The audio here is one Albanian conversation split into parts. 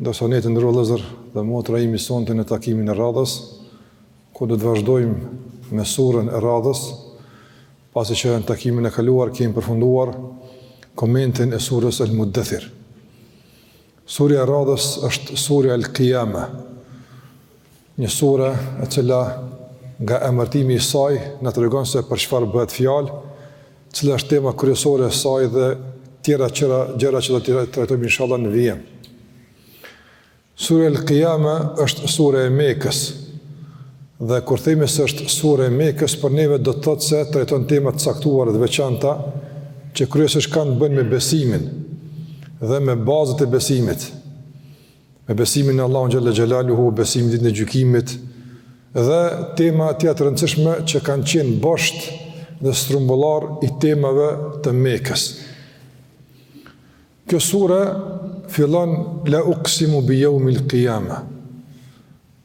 Ndërsa ne të nderuar vllezër dhe motra jemi sonte në takimin e radhës, ku do të vazhdojmë me surën e radhës, pasi që në takimin e kaluar kemi përfunduar komentin e surës El-Muddethir. Surja e radhës është surja El-Kijame, Një sure e cila nga emërtimi i saj na tregon se për çfarë bëhet fjalë, cila është tema kryesore e saj dhe tjera gjëra që do t'i trajtojmë inshallah në vijim. Sure Al-Qiyama është sure e Mekës. Dhe kur themi se është sure e Mekës, për neve do të thotë se trajton tema të caktuara të veçanta që kryesisht kanë të bëjnë me besimin dhe me bazat e besimit. me besimin në Allahun xhalla xhelaluhu, besimin ditën e gjykimit dhe tema të tjera të rëndësishme që kanë qenë bosht dhe strumbullar i temave të Mekës. Kjo sure fillon la uqsimu bi yawmil qiyama.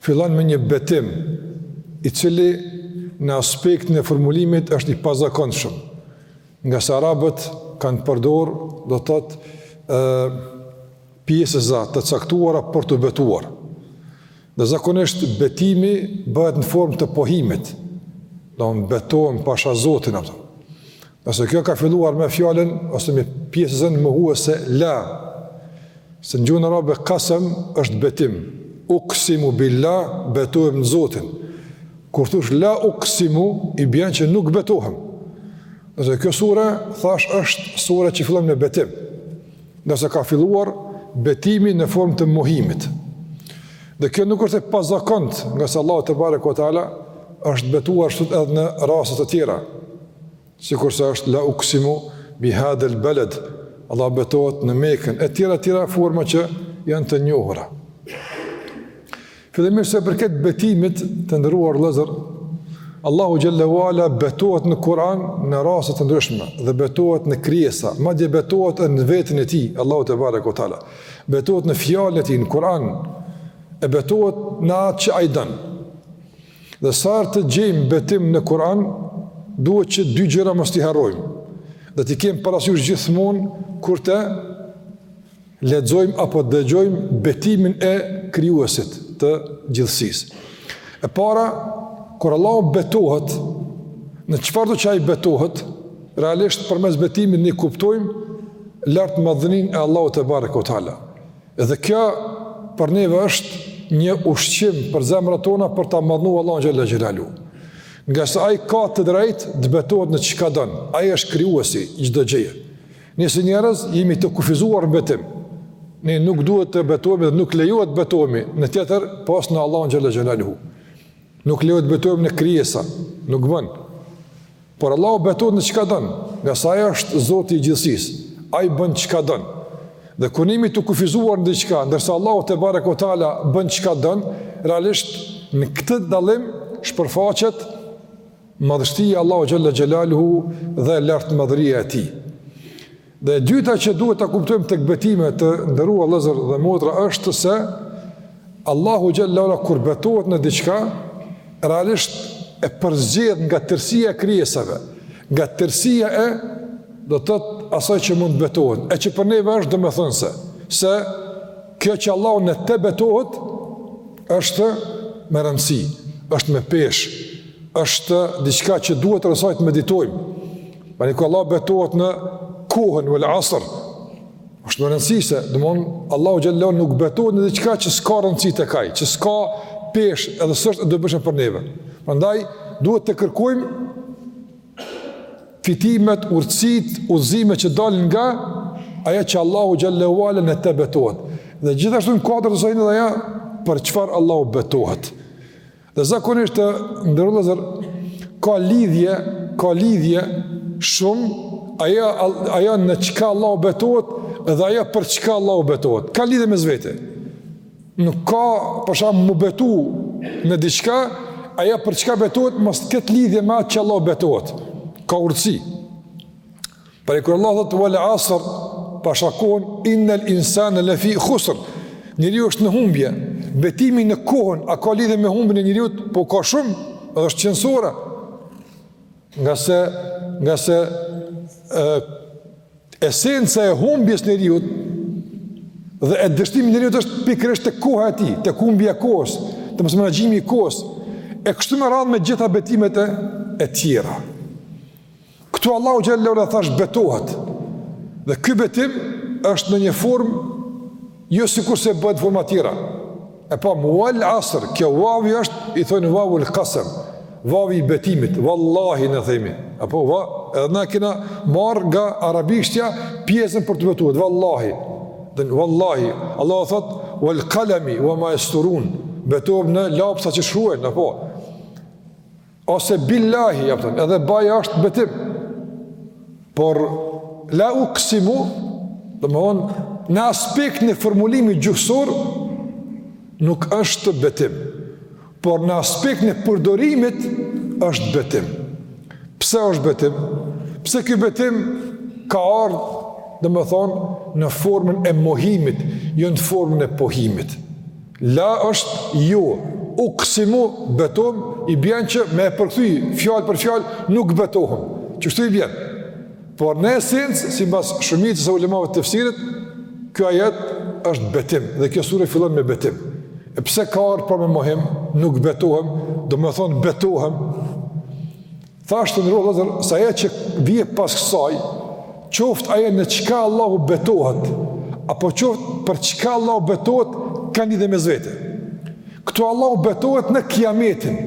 Fillon me një betim, i cili në aspektin e formulimit është i pazakonshëm, nga se arabët kanë përdorë, do të thotë, ë pjesëza të caktuara për t'u betuar. Dhe zakonisht betimi bëhet në formë të pohimit. Domethënë betohem pasha Zotin apo. Ndërsa kjo ka filluar me fjalën ose me pjesëzën mohuese la, se në gjuhën arabe kasem është betim. Uksimu billah, betohem në Zotin. Kur thush la uksimu, i bjen që nuk betohem. Ndërsa kjo sure thash është sure që fillon me betim. ndërsa ka filluar betimi në formë të mohimit. Dhe kjo nuk është e pazakont, ngase Allahu tebareke ue teala, është betuar ashtu edhe në raste të tjera, sikurse është la uksimu bi hadel beled, Allah betohet në Mekën, e tjera e tjera forma që janë të njohura. Fillimisht sa i përket betimit të nderuar vllezër, Allahu xhel-le ue ala betohet në Kur'an në raste të ndryshme dhe betohet në krijesa, madje betohet në veten e tij, Allahu tebareke ue teala, betohet në fjalën e tij, në Kur'an, e betohet në atë që ai don. Dhe sa herë të gjejmë betim në Kur'an, duhet që dy gjëra mos t'i harrojmë dhe t'i kemi parasysh gjithmonë kur të lexojmë apo dëgjojmë betimin e krijuesit të gjithësisë. E para, kur Allahu betohet, në çfarëdo që ai betohet, realisht përmes betimit ne kuptojmë lartmadhninë e Allahut tebareke ue teala. Dhe kjo për neve është një ushqim për zemrat tona për ta madhnuar Allahun xhalla xhelalu. Ngase ai ka të drejtë të betohet në çka don. Ai është krijuesi i çdo gjëje. Ne si njerëz jemi të kufizuar në betim. Ne nuk duhet të betohemi dhe nuk lejohet të betohemi në tjetër pos në Allahun xhalla xhelaluhu. Nuk lejohet të betohemi në krijesa, nuk bën. Por Allahu betohet në çka don, ngase ai është Zoti i gjithësisë. Ai bën çka don. Dhe kur jemi të kufizuar në diçka, ndërsa Allahu te barekotala bën çka don, realisht në këtë dallim shpërfaqet Madhështia e Allahu xhalla xhelaluhu dhe lartmadhëria e tij. Dhe e dyta që duhet ta kuptojmë tek betime të nderuar vëllezër dhe motra është se Allahu xhalla ala kur betohet në diçka realisht e përzgjedh nga tërësia e krijesave, nga tërësia e do të thotë asaj që mund të betohet. E që për neve është domethënëse se se kjo që Allahu në te betohet është me rëndësi, është me peshë, është diçka që duhet rreth saj të meditojmë. Pra kur Allahu betohet në kohën, vel asr, është me rëndësi se, domethënë, Allahu xhalla nuk betohet në diçka që s'ka rëndësi tek ai, që s'ka peshë edhe s'është e dobishme për neve. Prandaj, duhet të kërkojmë fitimet, urtësitë, udhëzimet që dalin nga ajo që Allahu xhalla në te betohet. Dhe gjithashtu në kuadër të saj edhe ajo, për çfarë Allahu betohet. Dhe zakonisht të nderuar vëllezër, ka lidhje, ka lidhje shumë, ajo, ajo në çka Allahu betohet, edhe ajo për çka Allahu betohet. Ka lidhje mes vete. Nuk ka, për shembull, m'u betu në diçka, ajo për çka betohet, mos të ketë lidhje me atë që Allahu betohet. Ka urtësi. Pra kur Allahu thotë wal asr, pasha kohën, innel insane lefi khusr, njeriu është në humbje, betimi në kohën, a ka lidhe me humbjen e njeriut, po ka shumë, edhe është qenësore, ngase, ngase, e, esenca e humbjes së njeriut, dhe e dështimit të njeriut është pikërisht te koha e tij, te humbja e kohës, te mosmenaxhimi i kohës, e kështu me radhë me të gjitha betimet e, e tjera. Këtu Allahu xhalla ala thashë betohet. Dhe ky betim është në një formë jo sikurse bëhet në forma tjera. E pamë wal asr, kjo vavi është i thonë vavul kasem, vavi i betimit. Wallahi na themi. Apo va, edhe na kena marr nga arabishtja pjesën për t'u betuar. Wallahi. Dhe wallahi, Allahu thot wal qalami wama yasturun. Betohem në laps e atë që shkruajnë, apo Ose billahi, ja po tën, edhe ba-ja është betim. Por, la uksimu, domethënë, në aspektin e formulimit gjuhësor, nuk është betim. Por, në aspektin e përdorimit, është betim. Pse është betim? Pse ky betim ka ardhë, domethënë, në formën e mohimit, jo në formën e pohimit. La është jo, uksimu, betohem, i bjen që me e përkthy, fjallë për fjallë, nuk betohem, kështu i bjen. Por në esencë, simbas shumitës e ulemave të tefsirit, ky ajet është betim, dhe kjo sure fillon me betim. E pse ka ardh pra me mohim, nuk betohem, domethënë betohem, Tash, të nderuar vllezër, se ajo që vjen pas kësaj, qoftë ajo në çka Allahu betohet, apo qoftë për çka Allahu betohet, kanë lidhje mes vete. Këtu Allahu betohet në kiametin,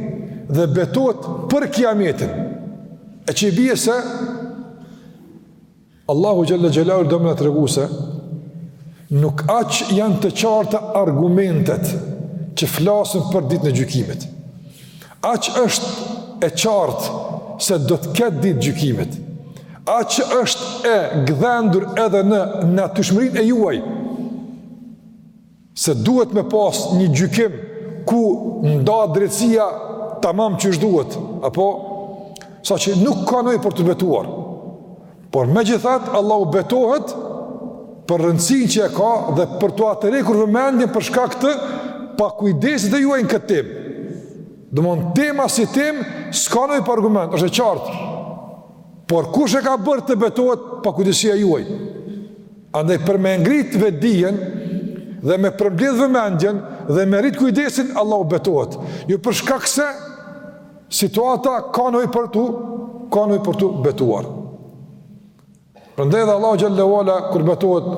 dhe betohet për kiametin. E që i bie se, Allahu xhelle xhelaluhu do me na tregu se nuk aq janë të qarta argumentet që flasin për ditën e gjykimit. Aq është e qartë se do të ketë ditë gjykimit. Aq është e gdhendur edhe në natyrshmërinë e juaj. se duhet me pas një gjykim ku ndahet drejtësia tamam qysh duhet, apo, saqë nuk ka nevojë për t'u betuar, por megjithatë, Allahu betohet për rëndësinë që e ka dhe për t'ua tërhequr vëmendjen për shkak të pakujdesisë së juaj në këtë temë. Domethënë, tema si temë, s'ka nevojë për argument, është e qartë, por kush e ka bërë të betohet? Pakujdesia juaj? Andaj për me ngrit vetëdijen dhe me përmbledh vëmendjen dhe me rrit kujdesin Allahu betohet. Jo për shkak se situata ka nevojë për t'u, ka nevojë për t'u betuar. Prandaj dhe Allahu xhelle ue ala kur betohet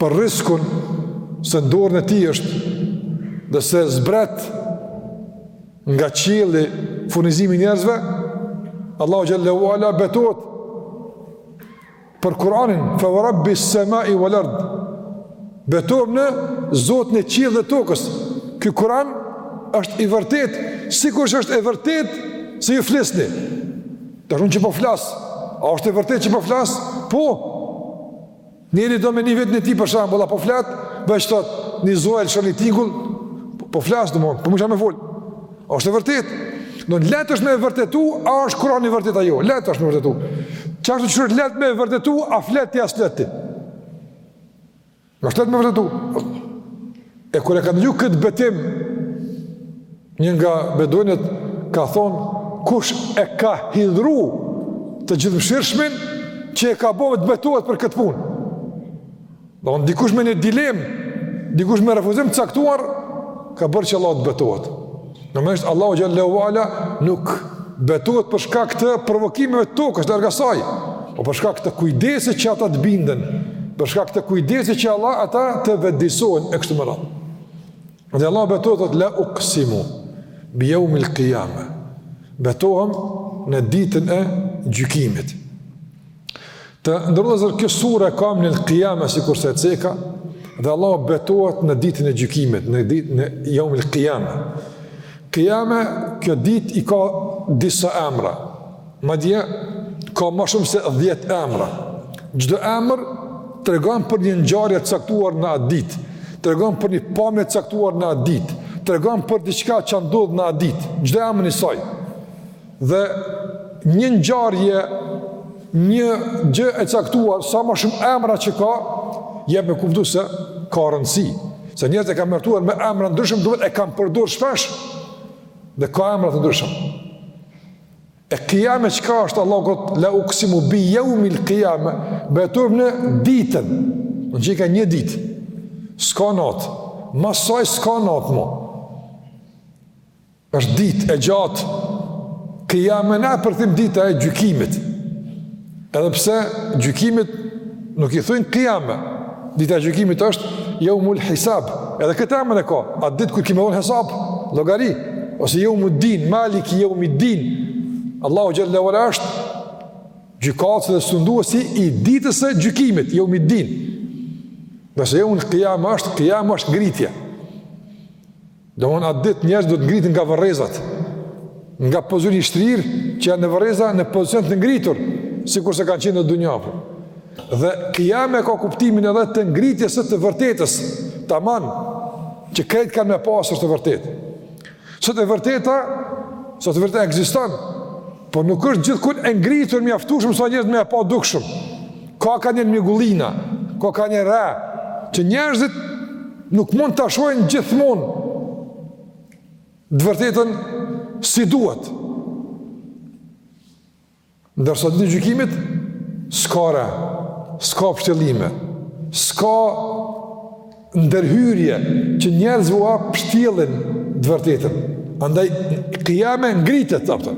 për riskun se në dorën e tij është dhe se zbret nga qielli furnizimi i njerëzve, Allahu xhelle ue ala betohet Për Kur'anin, fa wa rabbi s-sama'i wal ard. Betohem në Zotin e qiellit dhe tokës. Ky Kur'an është i vërtetë, sikur është e vërtetë se ju flisni. Tash unë që po flas. A është e vërtetë që po flas? Po. Njeri do me ni veten e tij për shembull, a po flet, veç thotë, një zo e lshon një tingull, po, po flas, domethënë, po mujsha me folë. është e vërtetë. Domethënë lehtë është me e vërtetu, a është Kurani i vërtetë a jo. Lehtë është me vërtetu. Qashtu qysh është lehtë me e vërtetu, a flet ti, a s'flet ti. Është lehtë me vërtetu. E kur e ka ndëgju këtë betim, një nga beduinët ka thonë, kush e ka hidhëru të Gjithëmëshirshmin, që e ka bo të betohet për këtë punë. Domethënë dikush me një dilemë, dikush me refuzim të caktuar, ka bërë që Allah të betohet. Normalisht Allahu xhele ve ala nuk betohet për shkak të provokimeve të tokës, larg asaj, po për shkak të kujdesit që ata të binden, për shkak të kujdesit që Allah ata të vetëdijësohen e kështu me radhë. Edhe Allah betohet thotë la uksimu bi jeumil kijame, betohem në ditën e gjykimit. Të nderuar vëllezër kjo sure e ka emrin El Kijame sikurse e ceka dhe Allah betohet në ditën e gjykimit, në ditën e jeumul kijame. Kijame, kjo ditë i ka disa emra, madje ka ma shumë se dhjetë emra. Çdo emër tregon për një ngjarje të caktuar në atë ditë, tregon për një pamje të caktuar në atë ditë, tregon për diçka që ndodh në atë ditë, çdo emër i saj. Dhe një ngjarje, një gjë e caktuar, sa më shumë emra që ka, jep me kuptu se ka rëndësi. Se njerëzit e kanë emërtuar me emra të ndryshëm, duhet e kanë përdor shpesh, dhe ka emra të ndryshëm. E kijame çka është? Allahu këtu, la uksimu bi jeumil kijame, betohem në ditën, në që i ka një ditë, s'ka natë, mas saj s'ka natë mo. është ditë e gjatë, kijame ne e përkthejmë dita e gjykimit, edhe pse gjykimit nuk i thojnë kijame, dita e gjykimit është, jeumul hisab, edhe këtë emën e ka, atë ditë kur kemi me dhënë hisab, llogari, ose jeumud din, maliki jeumid din, Allahu xhele ve ala është, gjykatës dhe sunduesi i ditës e gjykimit, jeumid din, ndërsa jeumul kijame është, kijame është ngritje, Domethënë atë ditë njerëzit do të ngriten nga varrezat, nga pozicioni i shtrirë që janë në varreza në pozicion të ngritur, sikurse kanë qenë në dunja, po. Dhe kijame ka kuptimin edhe të ngritjes së të vërtetës, tamam që krejt kanë me pa si të vërtetë. Sot e vërteta, sot e vërteta ekziston. Por nuk është gjithkund e ngritur mjaftueshëm sa njerëzit me e pa dukshëm. Ka kaniherë mjegullina, ka kaniherë re, që njerëzit nuk mund ta shohin gjithmonë të vërtetën si duhet. Ndërsa ditën e gjykimit, s'ka re, s'ka pështjellime, s'ka ndërhyrje që njerëzve ua pshtjellin të vërtetën. Andaj kijame ngritet apo.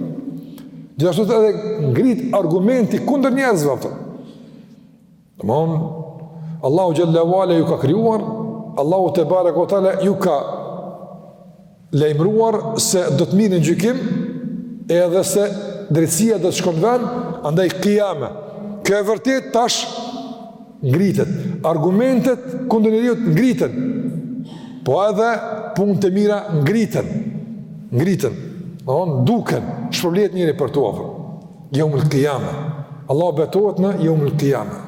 Gjithashtu edhe ngrit argumenti kundër njerëzve apo. Domthon Allahu xhel-le ve ala ju ka krijuar, Allahu tebareke ve teala ju ka lajmëruar se do të mirrni në gjykim, edhe se drejtësia do të shkon n'vend, andaj kijame. Kjo e vërtet tash ngritet. Argumentet kundër njeriut ngriten, po edhe punët e mira ngriten. Ngriten. Domthon duken, shpërblehet njeriu për to apo. Jeumul kijame. Allahu betohet në jeumul kijame.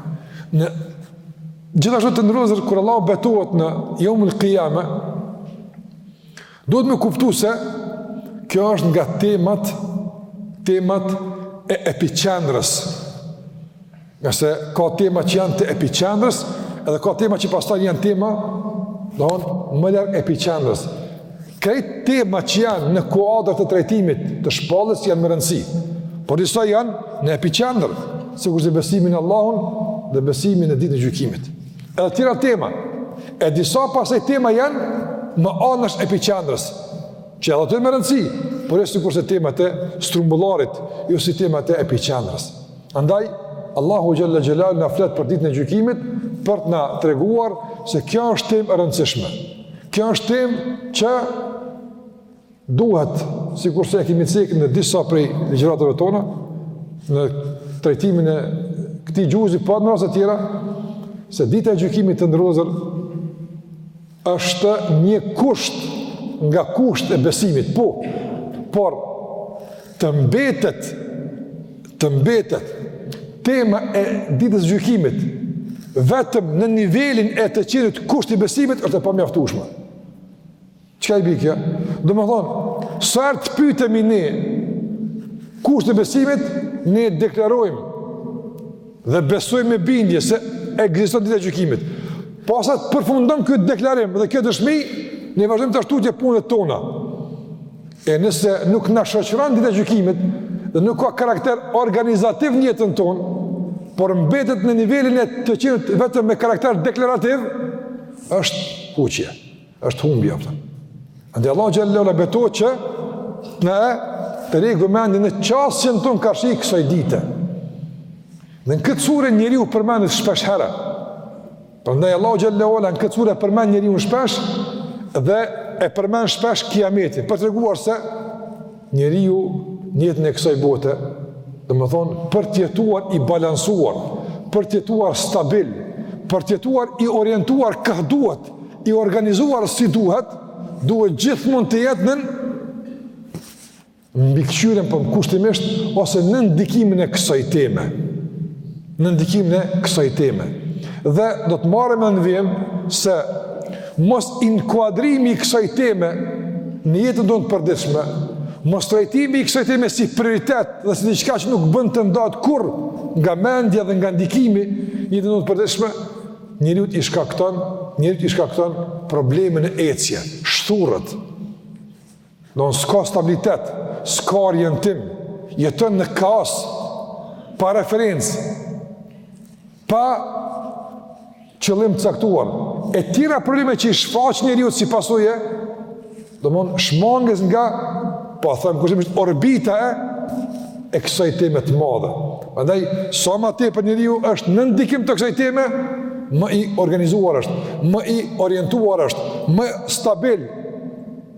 Gjithashtu të nderuar vëllezër, kur Allahu betohet në jeumul kijame, Duhet me kuptu se kjo është nga temat, temat e epiqendrës. Nëse ka tema që janë të epiqendrës, edhe ka tema që pastaj janë tema, domthon më larg epiqendrës. Krejt temat që janë në kuadër të trajtimit të shpalljes janë me rëndësi, por disa janë në epiqendër, sikurse besimi në Allahun dhe besimi në ditën e gjykimit. Edhe tjera tema, e disa pastaj tema janë më anësh epiqendrës, që edhe ato janë me rëndësi, por jo sikurse temat e strumbullarit, jo si temat e epiqendrës. Andaj, Allahu xhel-le xhelaluhu na flet për ditën e gjykimit, për të na treguar se kjo është temë e rëndësishme. Kjo është temë që Duhet, sikurse e kemi cek në disa prej ligjëratave tona, në trajtimin e këtij xhuzi, apo në raste tjera, se dita e gjykimit të nderuar vëllezër është një kusht nga kushtet e besimit, po, por të mbetet, të mbetet, tema e ditës gjykimit, vetëm në nivelin e të qenit kusht i besimit është e pamjaftushme. Çka i bie kjo? Domethënë, sa herë të pytemi ne, kushtet e besimit, ne deklarojmë dhe besojmë me bindje se ekziston dita e gjykimit. Pasi të përfundon ky deklarim dhe kjo dëshmi, ne vazhdojmë tash tutje punët tona. E nëse nuk na shoqëron dita e gjykimit dhe nuk ka karakter organizativ në jetën tonë, por mbetet në nivelin e të qenit vetëm me karakter deklarativ, është huqje. është humbje apo. Andaj Allahu xhel-le ve ala betohet që na e tërheq vëmendjen në qasjen tonë karshi kësaj dite. Dhe në këtë sure njeriu përmendet shpesh herë. Prandaj Allahu xhel-le ve ala në këtë sure e përmend njeriun shpesh dhe e përmend shpesh kijametin. Për të treguar se Njeriu në jetën e kësaj bote, domethënë, për të jetuar i balansuar, për të jetuar stabil, për të jetuar i orientuar kah duhet, i organizuar si duhet, duhet gjithmonë të jetë nën mbikëqyrjen për po them kushtimisht, ose nën ndikimin e kësaj teme. nën ndikimin e kësaj teme. Dhe do të marrim në vijim se mosinkuadrimi i kësaj teme në jetën tonë të përditshme, mostrajtimi i kësaj teme si prioritet dhe si diçka që nuk bën të ndahet kurrë nga mendja dhe nga ndikimi në jetën tonë të përditshme, njeriut i shkakton, njeriut i shkakton problemin e ecjes shthurët. Domethënë s'ka stabilitet, s'ka orientim, jeton në kaos, pa referencë, pa qëllim të caktuar, e tjera probleme që i shfaqen njeriut si pasojë, domethënë shmangies nga, po them kushtimisht, orbita e, e kësaj teme të madhe. Andaj, sa ma tepër njeriu është në ndikim të kësaj teme, më i organizuar është, më i orientuar është, më stabil,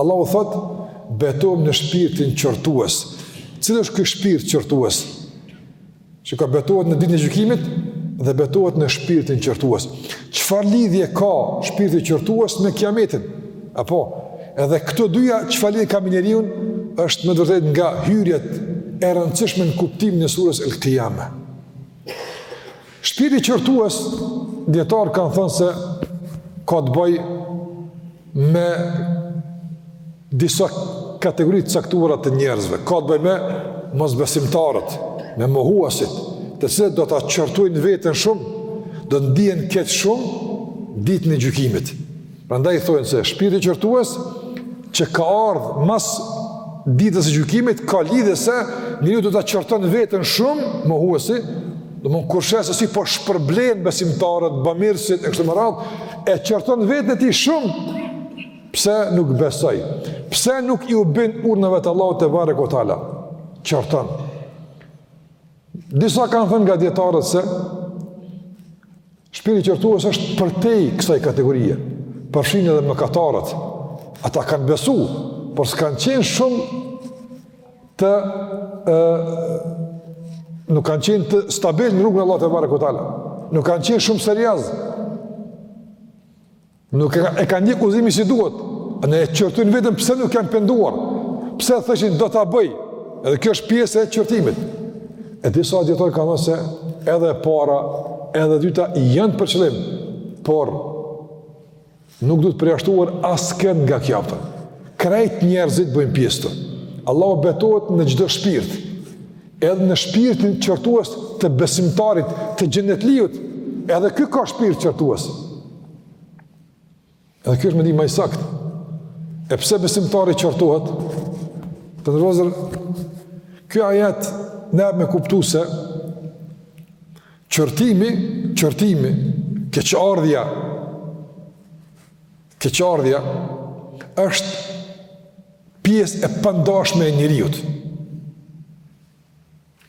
Allahu thotë, betohem në shpirtin qortues. Cili është ky shpirt qortues? Që ka betohet në ditën e gjykimit dhe betohet në shpirtin qortues. Çfarë lidhje ka shpirti qortues me kiametin? Apo, edhe këto dyja çfarë lidhje ka me njeriun, është me të vërtetë nga hyrjet e rëndësishme në kuptimin e surës El Kijame. Shpirti qortues dijetarë kanë thënë se ka të bëjë me disa kategori të caktuara të njerëzve, ka të bëjë me mosbesimtarët, me mohuesit, të cilët do ta qortojnë veten shumë, do të ndihen keq shumë ditën e gjykimit. Prandaj thonë se shpirti qortues që ka ardh mas ditës së gjykimit ka lidhje se njeriu do ta qorton veten shumë mohuesi, domethënë kur sheh se si po shpërblehen besimtarët, bamirësit e kështu me radhë, e qorton veten e tij shumë pse nuk besoi, pse nuk iu bind urdhnave të Allahut tebareke ve teala. Qorton. Disa kanë thënë nga dijetarët se shpirti qortues është përtej kësaj kategorie, përfshin edhe mëkatarët. Ata kanë besu, por s'kanë qenë shumë të... E, nuk kanë qenë të stabil në rrugën e Allahut tebareke ve teala. Nuk kanë qenë shumë serioz. Nuk e kanë njekë udhëzimin si duhet, e qortojnë veten pse nuk janë penduar, pse thëshin do ta bëj, edhe kjo është pjesë e qortimit. E disa dijetarë kanë thënë se edhe e para, edhe e dyta janë për qëllim, por nuk duhet përjashtuar askënd nga kjo apëtën. Krejt njerëzit bëjmë pjesë këtu. Allahu betohet në çdo shpirt, edhe në shpirtin qortues të besimtarit, të xhenetliut, edhe ky ka shpirt qortues. Edhe ky është mendimi ma i saktë. E pse besimtari qortohet? Të nderuar vëllezër, ky ajet na jep me kuptu se qortimi, qortimi, keqardhja, keqardhja, është pjesë e pandashme e njeriut.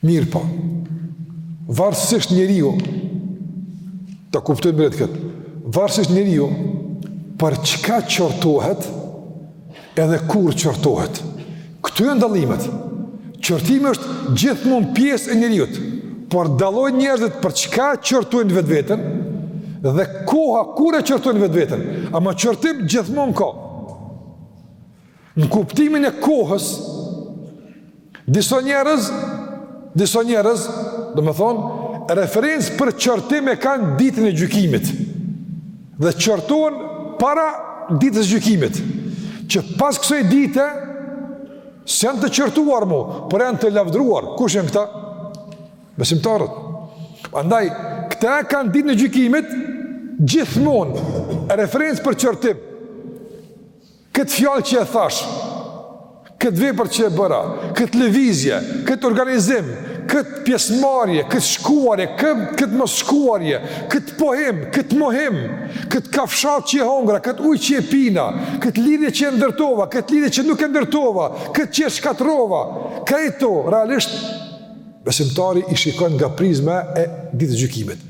Mirëpo, varësisht njeriu ta kuptojmë drejt këtë. Varësisht njeriu për çka qortohet edhe kur qortohet. Këtu janë dallimet. Qortimi është gjithmonë pjesë e njeriut, por dallojnë njerëzit për çka qortojnë vetveten dhe koha kur e qortojnë vetveten. Ama qortim gjithmonë ka. Në kuptimin e kohës, disa njerëz, disa njerëz, domethënë, referencë për qortim e kanë ditën e gjykimit, dhe qortohen para ditës së gjykimit, që pas kësaj dite, s'janë të qortuar më, por janë të lavdruar, kush janë këta? Besimtarët. Andaj, këta e kanë ditën e gjykimit, gjithmonë, referencë për qortim, Këtë fjalë që e thashë, këtë vepër që e bëra, këtë lëvizje, këtë organizim, këtë pjesëmarrje, këtë shkuarje, këtë mosshkuarje, këtë pohim, këtë mohim, këtë kafshatë që e hongra, këtë ujë që e piva, këtë lidhje që e ndërtova, këtë lidhje që nuk e ndërtova, këtë që e shkatërrova, krejt këto, realisht, besimtari i shikon nga prizmi i ditës së gjykimit.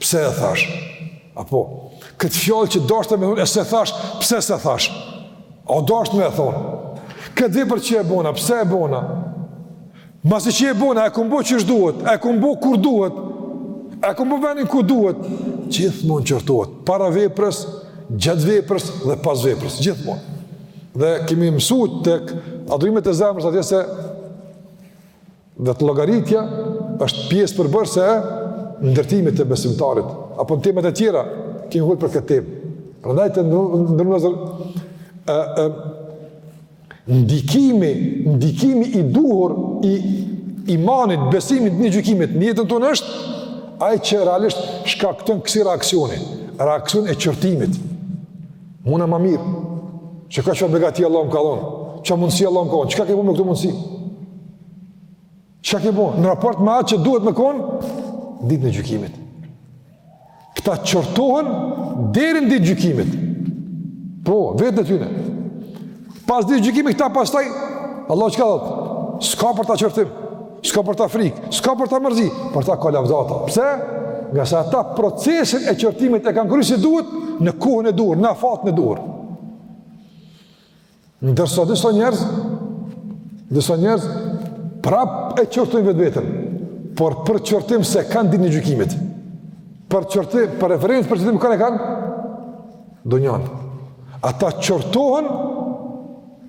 Pse e thashë? Apo, këtë fjalë që u dashtë me thonë, e s'e thashë, pse s'e thashë? U dashtë me e thonë? Këtë vepër që e bona, pse e bona? Masi që e bona, e kom bo qysh duhet, e kom bo kur duhet, e kom bo n'venin ku duhet, gjithmonë qortohet, para veprës, gjatë veprës dhe pas veprës, gjithmonë. Dhe kemi mësu te adhurimet e zemrës atje se Vetëllogaritja është pjesë përbërëse e ndërtimit të besimtarit, apo në temat e tjera, kemi folë për këtë temë. Prandaj të nderuar vëllezër, e, e, ndikimi, ndikimi i duhur i imanit, besimit, në gjykimit, në jetën tonë është ai që realisht shkakton kësi reaksioni, reaksion e qortimit. Muna ma mirë, çka, çfarë begati Allahu më ka dhonë, çka mundësi Allahu më ka dhonë, çka ke bo me këto mundësi? Çka ke bo? Në raport me atë që duhet me konë ditën e gjykimit. Këta qortohen deri n'ditë gjykimit. Po, veten e tyne. Pas ditë gjykimit, këta pastaj, Allahu çka thotë, s'ka për ta qortim. s'ka për ta frikë, s'ka për ta mërzi, për ta ka lavdata. Pse? Ngase ata procesin e qortimit e kanë kry si duhet, në kohën e duhur, në afatin e duhur. Ndërsa disa njerëz, disa njerëz, prapë e qortojnë vetveten, por për qortim s'e kanë ditën e gjykimit. Për qortim, për referencë për qortim kënd e kanë, dunjanë. Ata qortohen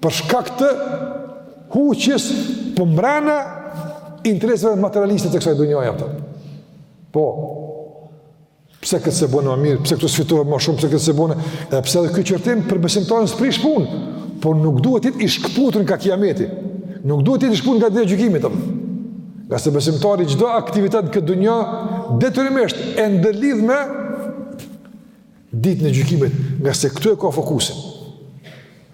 për shkak të Huqjes po mbrana interesave materialiste të kësaj dunjaje, apo. Po. Pse këtë s'e bona ma mirë, pse këtu s'fitova ma shumë, pse këtë s'e bona, edhe pse edhe ky qortim për besimtarin s'prish punë, por nuk duhet të jetë i shkëputun nga kiameti, nuk duhet të jetë i shkëputun nga dita e gjykimit, ngase besimtari çdo aktivitet n'këtë dunja, detyrimisht e ndërlidh me ditën e gjykimit, ngase këtu e ka fokusin.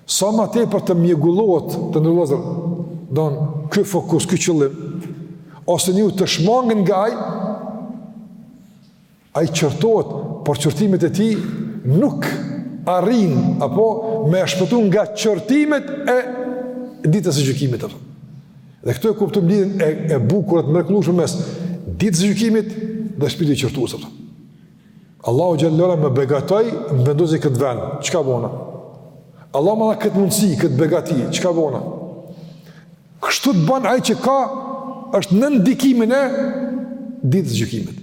Sa ma tepër të mjegullohet të nderuar vëllezër, don ky fokus, ky qëllim, ose njeriu të shmanget nga ai, ai qortohet, por qortimet e tij nuk arrijnë, apo me e shpëtu nga qortimet e ditës së gjykimit. Apo. Dhe këtu e kuptum lidhjen e, e bukur, të mrekullueshme mes ditës së gjykimit dhe shpirtit qortues. Apo. Allahu xhel-le ve ala më begatoi, më vendosi n'këtë vend, çka bona? Allahu më dha këtë mundësi, këtë begati, çka bona? Kështu të ban ai që ka, është në ndikimin e ditës gjykimit.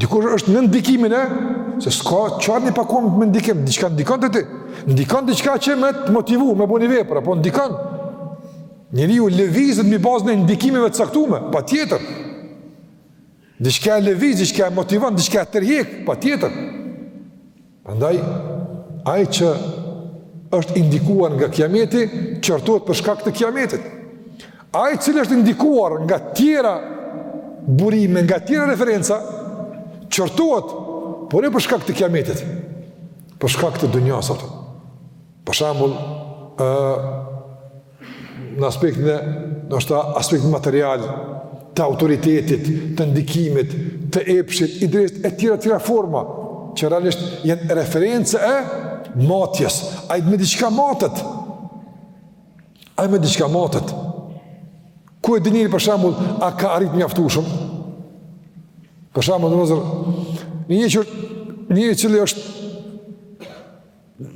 Dikush është në ndikimin e, se s'ka çare njeri pa kon me ndikim, diçka ndikon te ti, ndikon diçka që me të motivu, me bo një vepër, apo ndikon, njeriu lëvizet mbi bazën e ndikimeve të caktume, patjetër, Diçka e lëviz, diçka e motivon, diçka e tërhjek, patjetër. Prandaj, ai që është i ndikuar nga kiameti, qortohet për shkak të kiametit. Ai cili është i ndikuar nga tjera burime, nga tjera referenca, qortohet, por jo për shkak të kiametit, për shkak të dunjasë. Për shembull, uh, në aspektin e qoftë aspektin material të autoritetit, të ndikimit, të epshit, i drejt e tjera tjera forma, që realisht janë referenca e matjes. Ai me diçka matet. Ai me diçka matet. Ku e di njeri për shembull, a ka arrit mjaftushëm? Për shembull, vëllezër, një njeri, njeri i cili është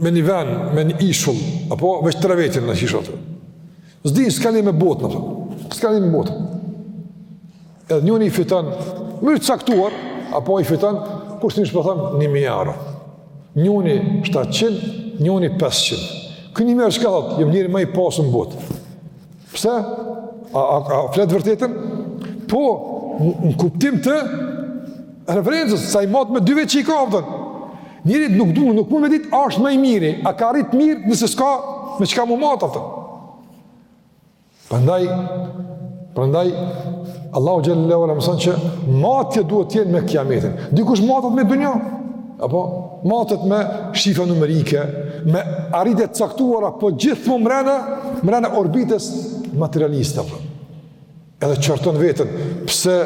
me një ven, me një ishull, apo veç tre vetë janë në ishull. S'di, s'ka lidhje me botën, apo, s'ka lidhje me botën. Edhe njoni i fiton, mërë të caktuar, apo i fiton, kur së njështë po them, një mijë euro. Njoni 700, njoni 500. Ky një mijë euro çka thotë, jam njeri ma i pasun në botë. Pse? A, a, a flet vërtetën? Po, në kuptim të referencës, sa i mat me dy vetë që i ka, a kupton. Njeri nuk du, nuk mund me ditë, a është ma i miri, a ka arritë mirë, nëse s'ka, me çka m'u matë, a kupton. Prandaj, prandaj, Allahu Xhele ue Ala na mëson që matja duhet të jenë me kiametin. Dikush matet me dunja, Apo, matet me shifra numerike, me arritje të caktuara, po gjithmonë mrena, mrena orbitës materialiste, apo. Edhe qorton veten, pse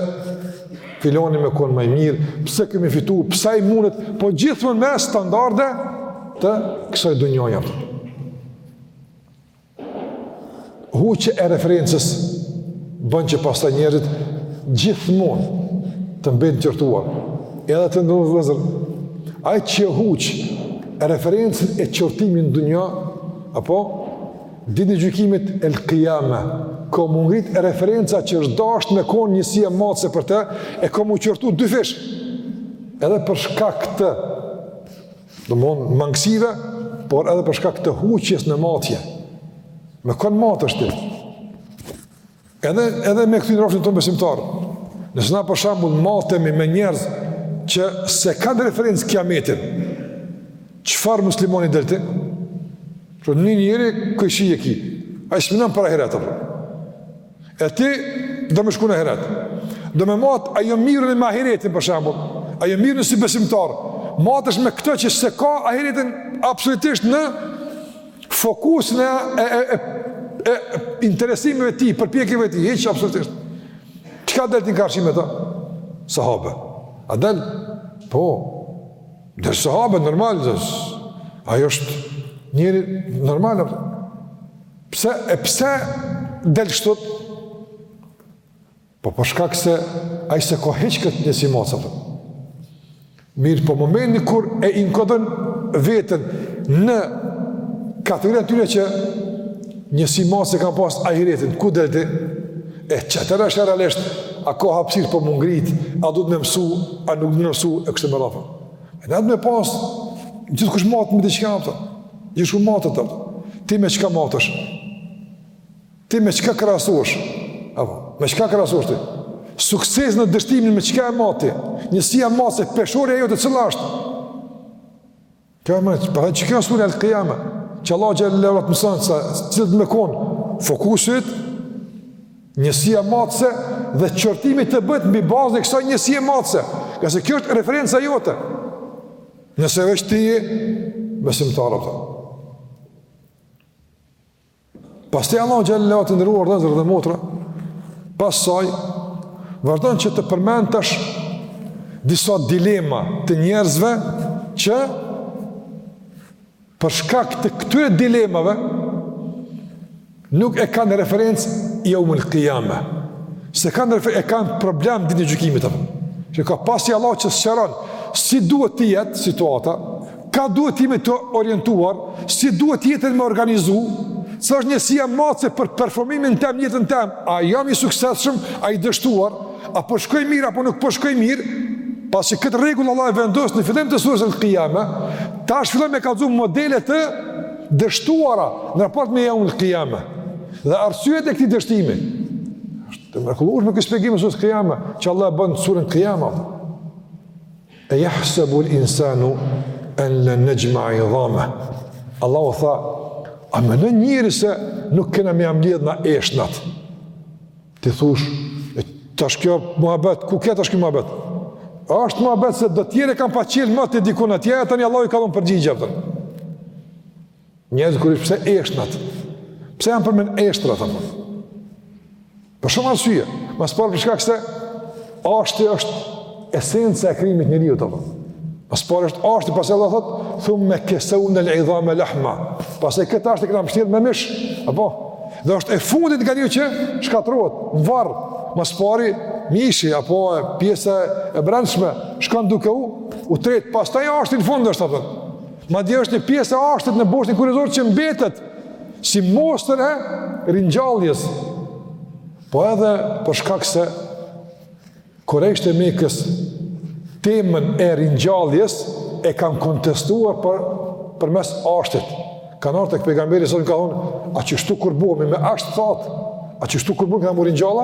filoni me konë ma i mirë, pse ky me fitu, pse i mundet, po gjithmonë me standarde të kësoj dunjoja, apo. huqja e referencës bën që pastaj njerëzit gjithmonë të mbeten të qortuar. Edhe të nderuar vëllezër, ai që e huq referencën e qortimit në dunja, apo ditën e gjykimit el kijama, ka m'u ngrit referenca që është dashtë me kon njësi matëse për të, e ka m'u qortu dyfish. Edhe për shkak të domethënë mangësive, por edhe për shkak të huqjes në matje, me kënë matesh ti, edhe, edhe këtu në rrafshin tonë besimtar, nëse na për shembull matemi me njerëz që s'e kanë referencë kiametin, çfarë muslimoni del ti? Që një njeri kojshi e ki, ai s'menon për ahiret, apo. E ti do me shku në ahiret. Do me matë a jom mirë unë me ahiretin për shembull. A jom mirë unë si besimtar. Matesh me këtë që s'e ka ahiretin absolutisht në fokusin e, e, e, e, e interesimeve tij, përpjekjeve tij, hiç absolutisht. Çka del ti karshi me ta? Sahabe. A del? Po. Del sahabe, normal, del. Ai është njeri normal, Pse e pse del kështu? Po për shkak se ai s'e ka hiç këtë njësi matëse, apo. Mirë, po momentin kur e inkuadron veten në kategorinë e atyre që njësi matëse e ka pas ahiretin, ku del ti? E tjetra është realisht a ka hapësirë për m'u ngrit, a duhet me mësu, a nuk du me mësu e kështu me radhë. Ne do të pas gjithkush matet me diçka, apo. Je shumë matë të tëmë. Ti me çka matesh? Ti me çka krahasohesh? Apo, me çka krahasohesh ti? Suksesin, dështimin me çka e mat ti? Njësia matëse, peshorja jote cila është? Kjo e matë, përra që kjo surja El-Kijame, që Allah xhele ve ala t'mëson se cili t'jetë me konë fokusi, njësia matëse dhe qortimi të bëhet mbi bazën e kësaj njësie matëse, shkak se kjo është referenca jote. Nëse veç ti je besimtar apo. Pastaj Allahu xhele ve ala, të nderuar vëllezër dhe motra, pastaj vazhdon që të përmend tash disa dilema të njerëzve që Për shkak të këtyre dilemave nuk e kanë referencë Yawmul Qiyama. S'e kanë referencë e kanë problem ditën e gjykimit apo. Që ka pasi Allah që sqaron si duhet të jetë situata, ka duhet të jemi të orientuar, si duhet jetën me organizu, cila është njësia matëse për performimin tem, jetën tem, a jam i suksesshëm, a i dështuar, A po shkoj mirë apo nuk po shkoj mirë? Pasi këtë rregull Allah e vendos në fillim të surës Al-Qiyama, tash fillon me kallzu modele të dështuara në raport me Yawm Al-Qiyama. Dhe arsyet e këtij dështimi. Është i mrekullueshëm ky shpjegim i surës Al-Qiyama, që Allah e bën në surën Al-Qiyama. E jahsabu al-insanu an lan najma 'idhama. Allahu tha, a menon njeri se nuk kena me ia mledh na eshnat. Ti thush, e tash kjo muhabet, ku ke tash kjo muhabet? A është muhabet se do tjerë e kanë pas dilemë ti dikun atje, e atyne Allah i ka dhënë përgjigje, apo. Njerëzit kurejsh, pse eshtnat, pse janë përmend eshtrat, apo. Për shumë arsyje, ma s'pari për shkak se, Ashti është esenca e krijimit njeriut, apo. Ma s'pari është ashti, pastaj Allah thot, thumme keseunel idhame lehma. Pastaj këtë asht e kena mshtjellë me mish. Apo? Dhe është e fundit nga ajo që shkatërrohet në varr. Ma s'pari, mishi, apo pjesa e brendshme, shkon duke u, u tretë. Pastaj ashti në fund është, apo. Madje është një pjesë e ashtit në boshtin kurizor që mbetet si mostër e ringjalljes. Po edhe për shkak se Kurajshët e Mekës temën e ringjalljes e kanë kontestuar përmes ashtit. Kanë ardhur tek pejgamberi s kanë thanë, a qështu kur bëhemi asht thot? A qështu kur bëhemi kemi me u ringjall?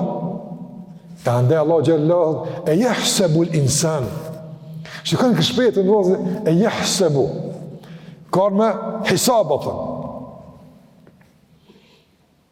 E andej Allahu xhelle e yahsabu al insan. Siç e kam shpjegu në vazhdim e yahsabu. Ka me hisab apo?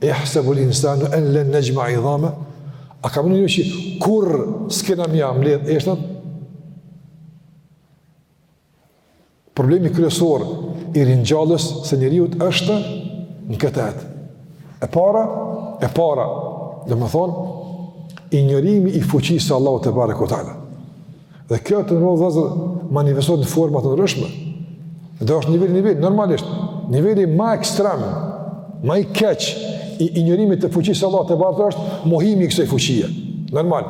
E jahsebu l'insanu en len nexhmea idhameh, a ka mendu njeri që kur s'kena me ia mledh eshtnat? Problemi kryesor i ringjalljes se njëriut është në këtë jetë. E para, e para, domethënë, injorimi i fuqisë së Allahut tebareke ve teala. Dhe kjo të nderuar vëllezër manifestohet në forma të ndryshme. Dhe është nivel, nivel, normalisht. Niveli ma ekstrem, ma i keq i injorimit të fuqisë Allahut tebareke është mohimi i kësaj fuqie. Normal.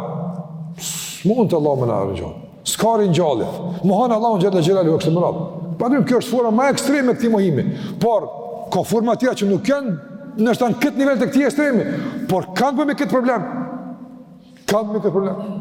S'mundet Allahu me na ringjall. S'ka ringjallje. Mohon Allahun, ringjalljen e kështu me radhë. Pra kjo është forma ma ekstreme e këtij mohimi. Por, ka forma tjera që nuk janë ndoshta në këtë nivel të këtij ekstremi. Por, kanë prej këtë problem. Kanë prej këtë problem.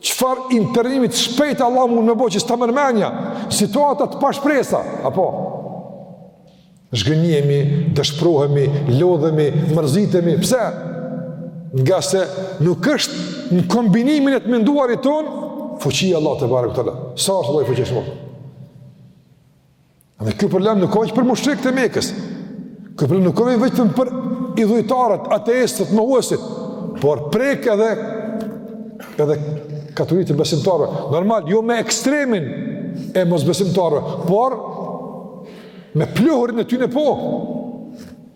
Çfarë intervenimi të shpejtë Allahu mund me bo që s'ta merr mendja, situata të pashpresa, apo? Zhgënjehemi, dëshpërohemi, lodhemi, mërzitemi, pse? Ngase nuk është në kombinimin e të menduarit tonë, fuqia e Allahut tebareke ve teala. Sa është Allahu i fuqishëm? Dhe ky problem nuk ka qenë për mushrikët e Mekës. Ky problem nuk ka qenë vetëm për idhujtarët, ateistët, mohuesit, por prek edhe, edhe kategori të besimtarëve. Normal, jo me ekstremin e mosbesimtarëve, por me pluhurin e tyne po.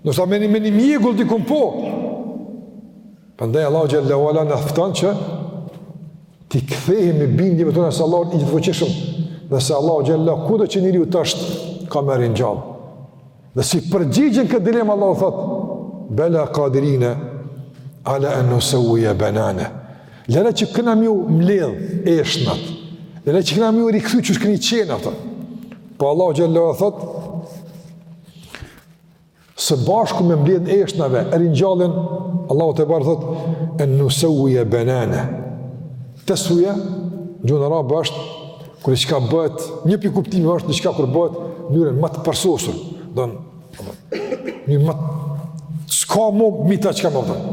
Ndoshta me një mjegull dikun po. Prandaj Allahu xhelle ve ala na fton që t'u kthehemi bindjeve tona se Allahu i gjithëfuqishëm. Dhe se Allahu xhelle ve ala kudo që njeriu të është ka me e ringjall. Dhe si përgjigje në këtë dilemë Allahu thot bela qadirina ala an nusawiya banana. Lëre që kena me ju mledh eshnat. Lëre që kena me ju rikthy qysh keni qenë ato. Po Allahu xhelle ve ala thot së bashku me mbledhjen e eshtnave, e ringjalljen, Allahu tebareke thot, e nusawwiya banana. Taswiya në gjuhën arabe është kur diçka bëhet, një prej kuptimeve është diçka kur bëhet në mënyrën më të përsosur, domethënë s'ka më meta çka me thonë.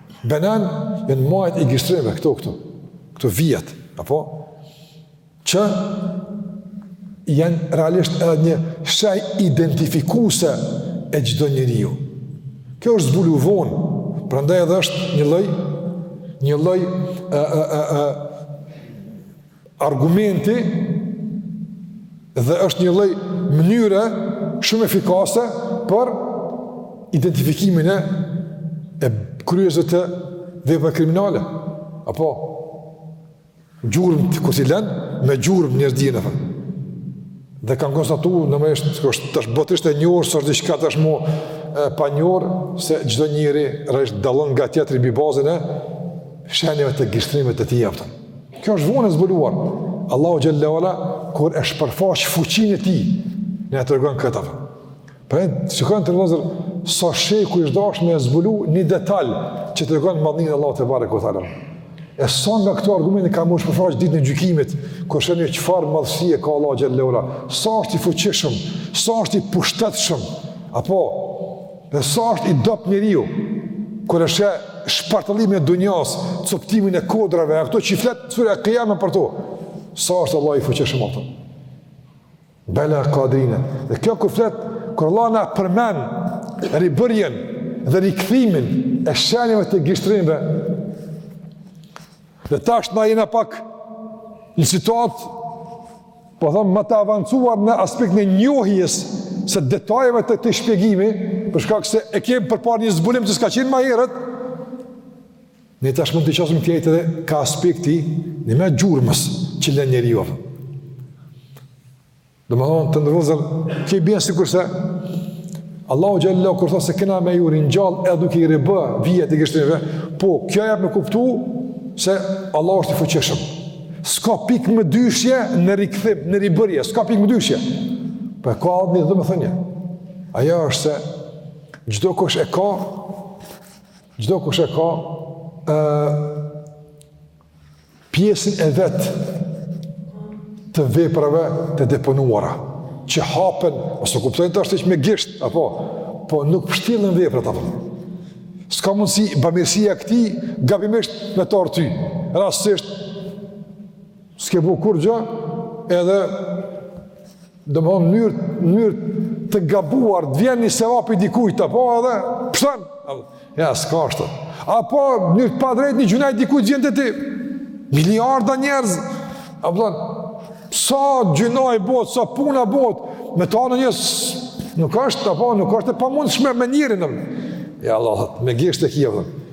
Benan janë majet e gishtrinve, këto, këto, këto vijat, apo, që janë realisht edhe një shenjë identifikuse e çdo njeriu. Kjo është zbulu vonë, prandaj edhe është një lloj, një lloj, e, e, e, e, argumenti dhe është një lloj mënyre shumë efikase për identifikimin e kryesve të veprave kriminale. Apo gjurmët kush i len, me gjurmë njerëz që len. Dhe kanë konstatu, domethënë, është tash botërisht e njohur, s'është diçka tash më e panjohur, se çdo njeri realisht dallon nga tjetri mbi bazën e shenjave të gishtrinve të tij, thotë. Kjo është vonë e zbuluar. Allahu xhele ue ala, kur e shpërfaq fuqinë e tij, na e tregon këta. Pra, shikoni të nderuar, sa shekuj është dashtë me e zbulu një detal që tregon madhninë e Allahut tebareke ue teala. E sa nga këto argumente kanë m'u shpërfaq ditën e gjykimit, kur sheh njeri çfarë madhësie ka Allahu xhele ue ala, sa është i fuqishëm, sa është i pushtetshëm, apo Dhe sa është i dobët njeriu kur e sheh shpartallimin e dunjas, coptimin e kodrave, ato që i flet surja Kijame për to. Sa është Allahu i fuqishëm atë. Bela kadirine. Dhe kjo kur flet kur Allahu na përmend ribërjen dhe rikthimin e shenjave të gishtrinve Dhe tash na jena pak në situatë, po themi, ma të avancuar në aspektin e njohjes së detajeve të këtij shpjegimi, për shkak se e kemi përpara një zbulim që s'ka qenë ma herët, ne tash mund t'i qasemi këtij ajeti edhe ka aspekti i gjurmës që len njeriu, apo. Domethënë të nderuar, kjo i bjen sikurse, Allahu xhele ue ala kur thotë se kena me ju ringjallë edhe duke i ribë vijat e gishtave, po kjo jep me kuptu se Allahu është i fuqishëm. S'ka pikë mëdyshje në rikthim, në ribërje, s'ka pikë mëdyshje. Po e ka edhe një domethënie. Ajo është se çdokush e ka, çdokush e ka, e, pjesën e vet të veprave të deponuara që hapen ose kuptojeni tash si që me gisht apo po nuk pështillen veprat apo s'ka mundsi bamirësia e këtij gabimisht me të ardh ty rastësisht s'ke bo kurrgjo edhe domethënë në mënyrë të gabuar, të vjen një sevap i dikujt, apo edhe, po thotë, jo, s'ka ashtu, apo në mënyrë të padrejtë një gjynah i dikujt vjen te ti, miliarda njerëz, a po thotë, sa gjynah i bot, sa puna bot, me t'i njeh, nuk është, apo, nuk është e pamundshme me njerin, ja, Allah, me gisht e ki, po thotë,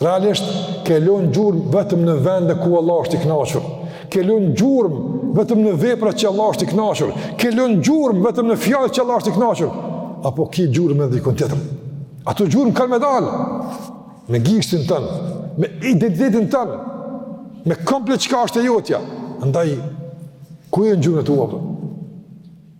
Realisht, ke lënë gjurmë vetëm në vende ku Allah është i knaqur. Ke lënë gjurmë vetëm në vepra që Allah është i knaqur. Ke lënë gjurmë vetëm në fjalë që Allah është i knaqur. Apo ke gjurmë edhe dikun tjetër. Ato gjurmë kanë me dalë. Me gishtin tënd, me identitetin tënd, me komplet çka është e jotja. Ndaj, ku janë gjurmët e tua apo?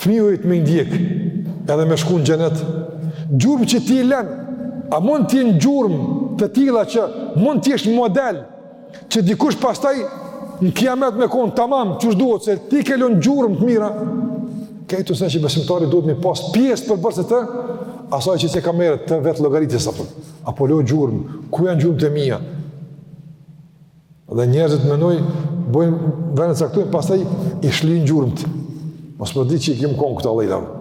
Fëmiu yt me i ndjek edhe me shku në xhenet. Gjurmë që ti lën, a mund të jenë gjurmë të tilla që mund të jesh model që dikush pastaj në kiamet me kon tamam qysh duhet se ti ke lën gjurmë të mira. Kështu që besimtari duhet me pas pjesë përbërse të asaj që të ka marrjes të vetëllogaritjes apo, a po lë gjurmë, ku janë gjurmët e mia? Dhe njerëzit mendojnë, bëjnë vend caktojnë, pastaj i shlin gjurmët. Mos me dit që kem kon këta llojave.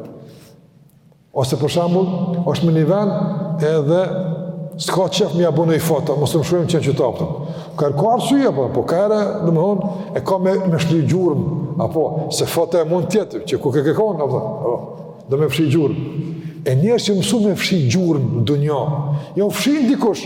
Ose për shembull, është në një vend edhe s'ka qef me bo në foto, mos më shkruajmë çën çuta apo. Ka ka arsye apo, po ka era, domthon, e ka me me shly gjurm, apo se fotoja mund të jetë që ku ke ke kon apo. Do me fshi gjurm. E njerëzit u mësun me fshi gjurm në dunja. Jo fshin dikush,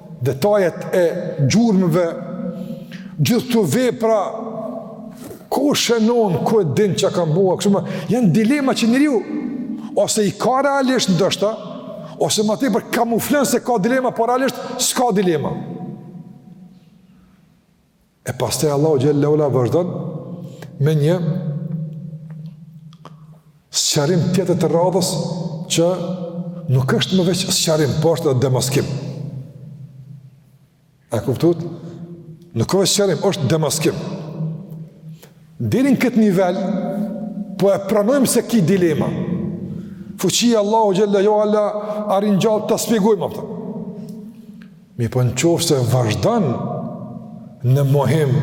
detajet e gjurmëve, gjithë këto vepra, kush i shënon, ku e din çka kam ba, kështu më, janë dilema që njeriu, ose i ka realisht ndoshta, ose më tepër kamuflen se ka dilema, por realisht s'ka dilema. E pastaj Allahu xhelle ue ala vazhdon me një sqarim tjetër të radhës që nuk është më veç sqarim, por është edhe demaskim. A kuptuat? Nuk është sqarim, është demaskim. Deri në këtë nivel po e pranojmë se ki dilema. Fuqia e Allahut xhelle ue ala arrin me ngjall ta shpjegojmë atë. Mirëpo në qofë se vazhdon në mohim,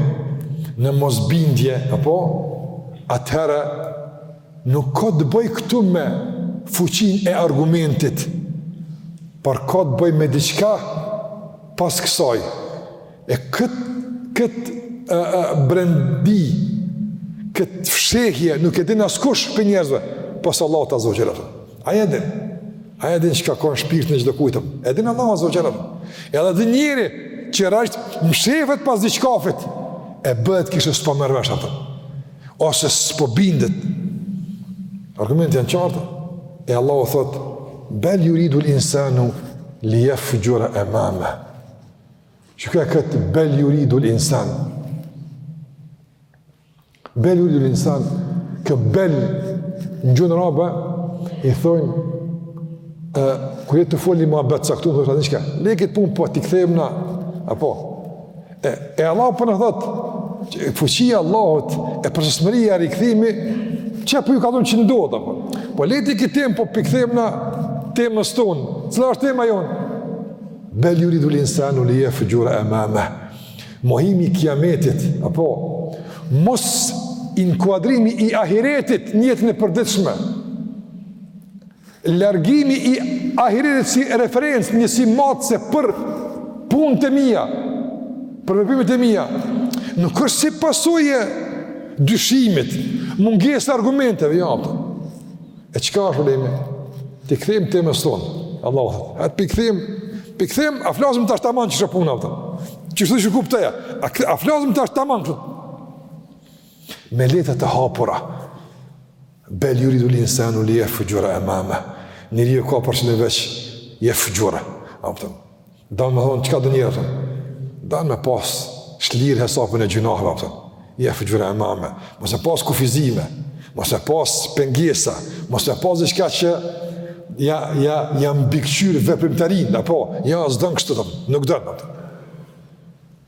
në mosbindje, apo, atëherë nuk ka të bëj këtu me fuqinë e argumentit, por ka të bëj me diçka pas kësaj. E këtë kët, brendi, këtë fshehje, nuk e din askush prej njerëzve, pos Allahut azze ue xhel-le. Ai e din. Ai e din çka ka në shpirt te çdokujt. E din Allahu azze ue xhel-le. Edhe dhe njeri që rreh t'mshefet pas diçkafit e bëhet kishe s'po merr vesh atë. Ose s'po bindet. Argumentet janë t'qarta. E Allahu thot bel juridul insanu li jefxhura emame. Çka kjo bel juridul insan. Bel juridul insan, kjo bel në gjuhën arabe, i thojnë, e, kur je tu fol ni muhabet të caktum, dhe shë adishka, le këtë punë, po, t'i kthehem na, e po, e, e Allahu po na thotë, që fuqia e Allahut, e përsosmëria e rikthimit, që apo ju kallxon që ndodh, po, po le ti këtë temë, po, po i kthehem na, temës tonë, cila është tema jonë, bel juridul insanu li jefxhura emame, Mohimi i kiametit, apo mos inkuadrimi i ahiretit n'jetën e përditshme, largimi i ahiretit si referencë, një si matëse për punët e mija, për veprimet e mija, nuk është si pasojë e dyshimit, mungesë e argumenteve, ja, jo, për. E çka është problemi? T'i kthehem temës tonë. Allahu thot. A t'i kthehem? T'i kthehem, a flasim tash tamam çka puna apo. Çi thua që kuptoj? A a flasim tash tamam këtu? Me letra të hapura. Bel juridul insanu li jefxhura emame. Njeri ka për shënë veç jefxhura. Apo Don me thonë, çka don njeri, thëmë? Don me pas shlirë hesapin e gjynaheve, thëmë. Jefxhura emame, mos me pas kufizime, mos me pas pengesa, mos me pas diçka që ja, ja, ja mbikqyr veprimtarinë, apo, ja, s'don kështu, thëmë, nuk don, thëmë.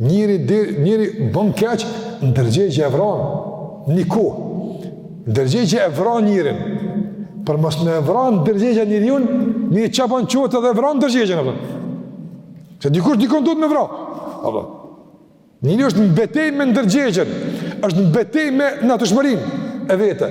Njeri, njeri bon keq, ndërgjegja e vran, një ku. Ndërgjegja e vran njerin. Por mos me e vra ndërgjegja njeriun, çka ban, çohet edhe vran ndërgjegjen apo. Se dikush dikon duhet me vra. Apo. Njeri është në betejë me ndërgjegjen, është në betejë me natyrshmërinë e vete.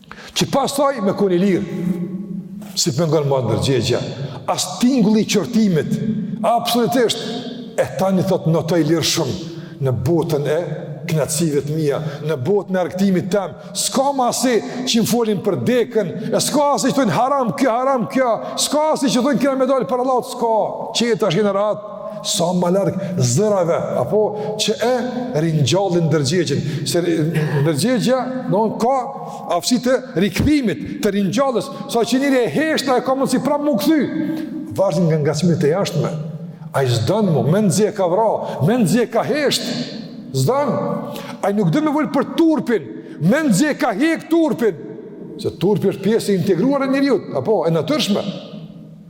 Që pasaj me kon i lirë, s'e pengon ma ndërgjegja, as tingulli i qortimit, absolutisht, e tani thot notoj lirshëm, në botën e knaqsive t'mija, në botën e argtimit tem, s'ka ma asi që më folin për dekën, e s'ka asi që thojnë haram, kjo haram, kjo, s'ka asi që thojnë kena me dalë para Allahut, s'ka, qe tash jena rahat, sa ma larg zërave apo që e ringjallin ndërgjegjen se ndërgjegja do të ka aftësi të rikthimit të ringjalljes sa që njeri e hesht e ka mundsi prap m'u kthy varet nga ngacmimet e jashtme ai s'don mu menzi e ka vra menzi e ka hesht s'don ai nuk do me fol për turpin menzi e ka hek turpin se turpi është pjesë e integruar e njeriut apo e natyrshme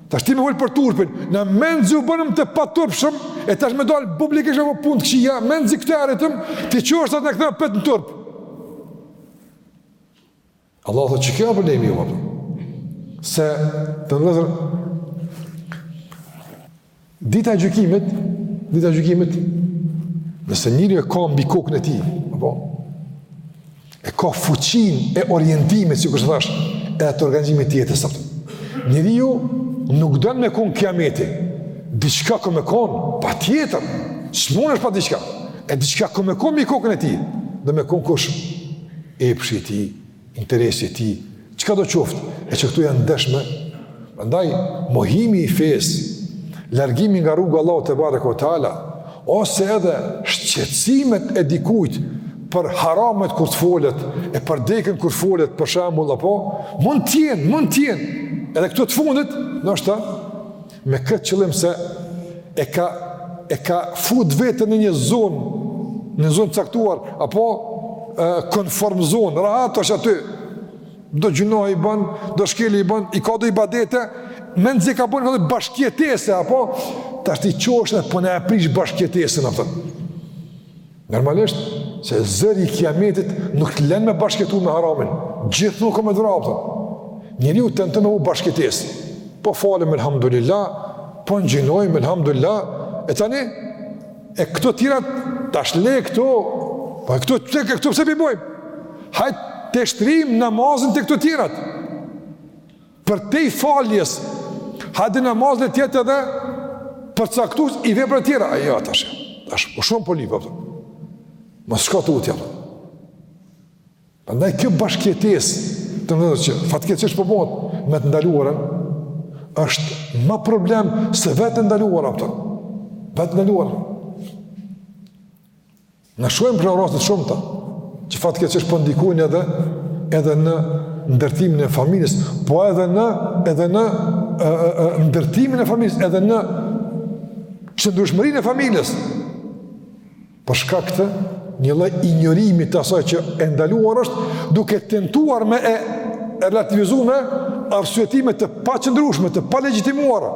Tash ti me fol për turpin, na menzi u bënëm të paturpshëm, e tash me dal publikisht me bo punë të këqija, menzi këtë arritëm, ti çohesh sot na kthen apet në turp. Allah thotë çka po mendoni ju. Se të vëzër Dita e gjykimit, dita e gjykimit, nëse njeri e ka mbi kokën e tij, apo e ka fuqinë e orientimit, sikur të thash, edhe të organizimit të jetës sot. Njeriu nuk don me kon kiameti. Diçka ka me kon, patjetër. Smunesh pa diçka. E diçka ka me kon mbi kokën e tij. Do me kon kush? Epshi i tij, interesi i tij, çka do qoftë, e që këtu janë ndeshme, prandaj, mohimi i fesë, largimi nga rruga e Allahut tebareke ve teala, ose edhe shqetësimet e dikujt për haramet kur të folet, e për dekën kur të folet, për shembull, apo, mund të jenë, mund të jenë, edhe këta të fundit, ndoshta, me këtë qëllim se e ka e ka fut veten në një zonë, në një zonë të caktuar apo e, komfort zonë, rahat është aty. Do gjynahe i bën, do shkelje i bën, i ka do ibadete, mend se ka bën këtë bashkëjetesë apo tash ti çosh atë po na e prish bashkëjetesën atë. Normalisht, se zëri i kiametit nuk të len me bashkëjetu me haramin, gjithë nuk o me dhura apëta. Njeriu tenton me bo bashkëjetesë, po falemi elhamdulillah, po ngjinojmë elhamdulillah, e tani, e këto tjerat, tash le këto, po e këto, e këto pse p'i bojmë? Hajt të shtrim namazin te këto tjera. Përtej faljes, hajde namazin le të jetë edhe përcaktues i veprave tjera. E jo, tash, tash, po shumë po lyp, për. Më shka të utja, për. Andaj kjo bashkëjetesë që fatkeqësisht po bohet me të ndaluarën, është ma problem se vetë e ndaluara, për. Vetë ndaluarën. Ne shohim rastet e shumta, që fatkeqësisht po ndikojnë po edhe, edhe në ndërtimin e familjes, po edhe në, edhe në e, e, e, ndërtimin e familjes, edhe në qëndrueshmërinë e familjes. Për shkak të një lloj injorimi të asaj që e ndaluar është, duke tentuar me e relativizu me arsuetime të paqëndrueshme, të palegjitimuara.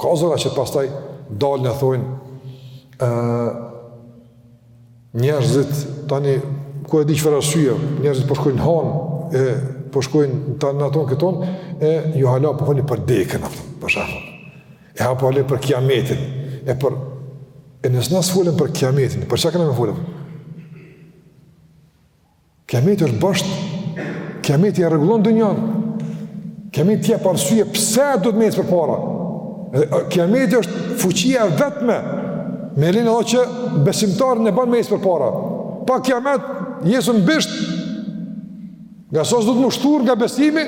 Ka zëra që pastaj dalin e thojnë njerëzit tani ku e di çfarë arsye njerëzit po shkojnë në hanë e po shkojnë ta në ato këton e ju hala po folni për dekën atë për shembull e apo hala për kiametin e për e nëse nëse s'folim për kiametin për çka kena me folë Kiameti është bosht, kiameti e rregullon dynjanë, kiameti të jep arsye pse duhet me ecë përpara. Kiameti është fuqia e vetme, me linë edhe që besimtarin e ban me ecë përpara. Pa kiamet, jes në bisht, ngase ose duhet me u shthur nga besimi,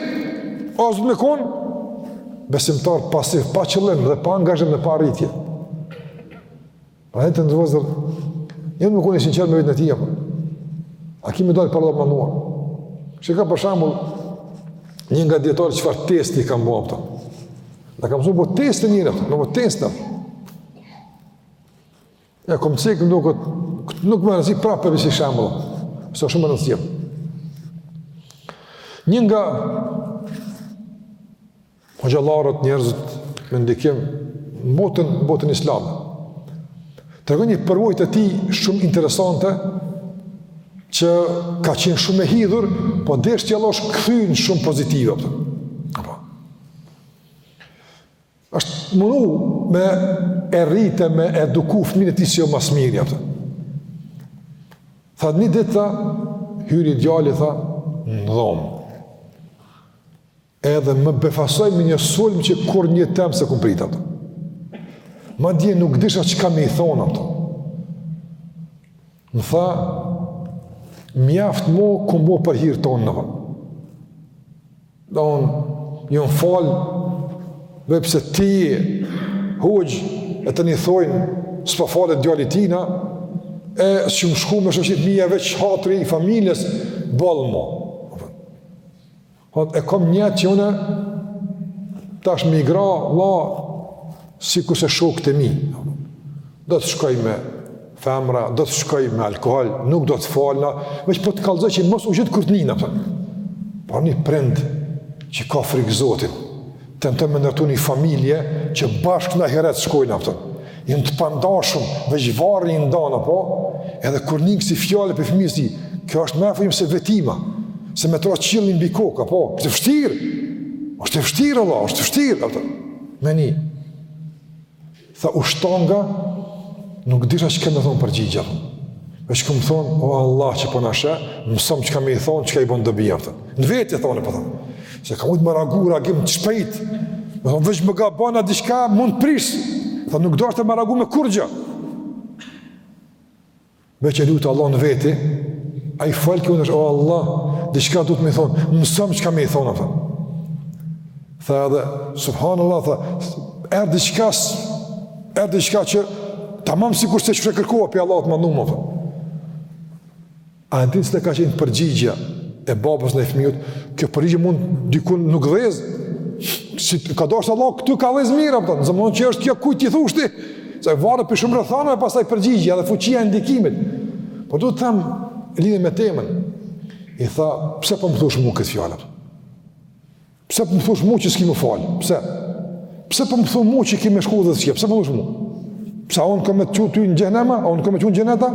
ose duhet me konë besimtar pasiv, pa qëllim dhe pa angazhim dhe pa arritje. Pra e të ndërëzër, njeri me kon i sinqertë me veten e tij. A ki me dalë para Allahut më Çka për shembull, një nga dijetarët çfarë testi ka me bo Në kam zhë, po testi njëre, në po testi. E kom cekë nuk, nuk me rëndësi prapë për visi shembull. Së shumë rëndësi. Një nga Hoxhallarët njerëzit me ndikim në botën, në botën islame. Tregon një përvojë të tij shumë interesante, që ka qenë shumë e hidhur, po desh që Allahu është kthy në shumë pozitive. A kupton. Ashtë munu me e rritë, me eduku fëminë e tij si jo ma s'miri. A kupton. Tha një ditë, tha, hyri djali, tha, në dhomë. Edhe më befasoi me një sulm që kurrë në jetë tem s'e kum pritë, a kupton. Madje nuk disha çka me i thonë, a kupton. Më tha, mjaft mo kum bo për hir tonë në vëmë. Da unë, jom falë veç pse ti je hoxhë, e të një thojnë, s'po falet djali i tina, e s'kum shku me shoqnitë e mija veç hatri i familjes, boll mo. Thotë, e kom nijet që une tash me i gra, la, sikurse shokët e mi. Do të shkoj me femra, do të shkoj me alkohol, nuk do të falna, veç po të kallëzoj që mos u çudit kur të nin, apo. Por një prind që ka frikë zotin, Tenton me ndërtu një familje që bashkë në ahiret shkojnë, a kupton. Janë të pandashëm, veç varri i ndan, apo, edhe kur nin kësi fjale prej fëmijës tij, kjo është ma e fuqishme se vetima, se me t'ra qielli mbi kokë, apo, është e vështirë, është e vështirë, Allah, është e vështirë, a kupton, me ni. Tha u shtanga, nuk disha çka me i thonë përgjigje. Veç kum thonë, o Allah që po na sheh, mësom çka me i thonë, çka i bon dobi, a kupton. Në vete i thonë, po thonë. Se kam mujtë me reagu, reagim të shpejtë. Me thonë, veç me gabu në diçka, mund të prishë. Tha nuk doshta me reagu me kurgjë. Veç e lut Allahun në veti, a i falë kjo nështë, o Allah, dhe çka du me thonë, mësom çka me i thonë, apëta. Tha edhe, subhanë Allah, tha, erdh diçka, erdh diçka që, tamam sikurse që kërkova prej Allahut ma numë, apëta. A e din çka ka qenë përgjigjja e babës në e fëmijët, kjo përgjigje mund dikun nuk dhezë, si ka dasht Allahu, këtu ka dhezë mirë, apëta, në zëmonë që është kjo kujt i thush ti, Se varet prej shumë rrethanave pastaj përgjigjja dhe fuqia e ndikimit. Por du të them lidhje me temën. I tha, pse po më thush mu këtë fjalë? Pse po më thush mu që s'ki me u fal? Pse? Pse po më thon mua që kimë shkuar dhe s'ke? Pse po më thosh mua? Pse un kam të çu ty në xhehnem, a un kam të çu në xhenet a?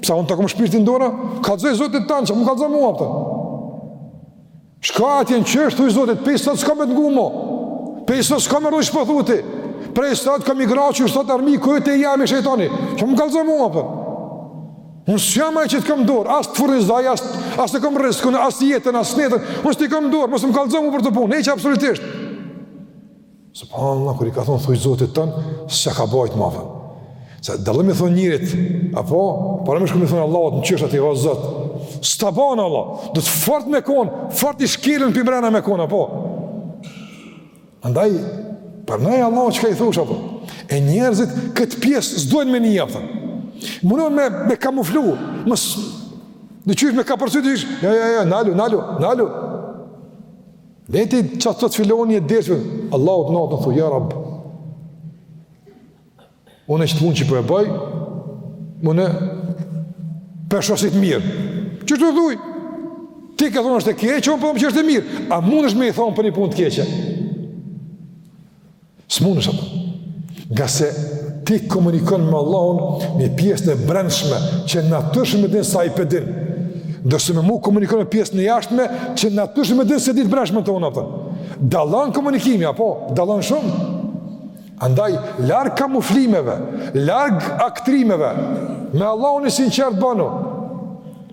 Pse un ta kam shpirtin n'dorë a? Kallzoj Zotit tand, çka më kallzon mu atë? Shko atje në qosh, thuj zotit, pej sot s'kam me të ngu mo, pej sot s'kam me rru ç'po thu ti, prej sot ka mi gra që sot armiku yt jam, i shejtanit, çka më kallzon mu apo. Unë s'jam ai që të kam n'dorë, as të furnizoj, as, as ta kam rriskun, as jetën, as shnetën, unë s't'i kam n'dorë, mos më kallzo mu për to punë, e që absolutisht. Subhanallah, kur i ka thonë, thuj Zotit tand, s'ja ka bajt ma fërë. Se dallon me i thonë njerit, apo, para me shku me thonë Allahut, në qosh aty, o zot, s'ta banë Allah, duhet fort me konë, fort i shkrim përmrena me konë, apo. Andaj, para Allahut, çka i thush, apo, e njerëzit këtë pjesë s'dojnë me një, apo. Mundon me, me kamuflu, mës, në qysh me ka përsu, ja, ja, ja, nalu, nalu, nalu. Veti që të të filoni e desu, Allahut natën thuj, ja Rab, unë e qit punë që po e bëj, unë e pe shoh si t'mirë. Qështu thuj. Ti ke thonë është e keqe, unë po thom që është e mirë. A mundesh me i thonë për një punë të keqe? S'mundesh atë. Ngase ti komunikon me Allahun me pjesën e brendshme që natyrshëm e din se Ai pe din. Ndërsa me mu komunikon me pjesën e jashtme që natyrshëm e din s'e di të brendshmen tonën atër. Dallon komunikimi, apo? Dallon shumë. Andaj, larg kamuflimeve, larg aktrimeve, me Allahun i sinqertë banu.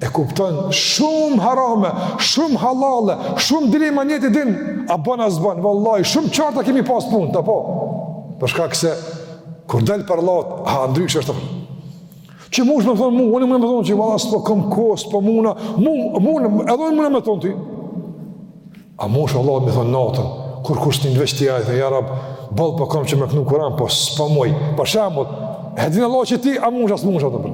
E kupton shumë harame, shumë halalle, shumë dilema n'qit din, a bën a s'bën, vallahi shumë t'qarta kemi pas punët, apo. Për shkak se kur dal para Allahut, ndrysh është. Që mund të thonë mua, unë mund të thonë që valla s'po kam kohë, s'po muna, mund, mund, edhe unë mund të thonë ti. A mund Allahut me i thonë natën, kur kush tjetër, veç ti e Ai, ja rab, boll po kam qef me knu Kur'an, po s'po muj. Për shembull, e din Allahu që ti a mund a s'mund të thonë.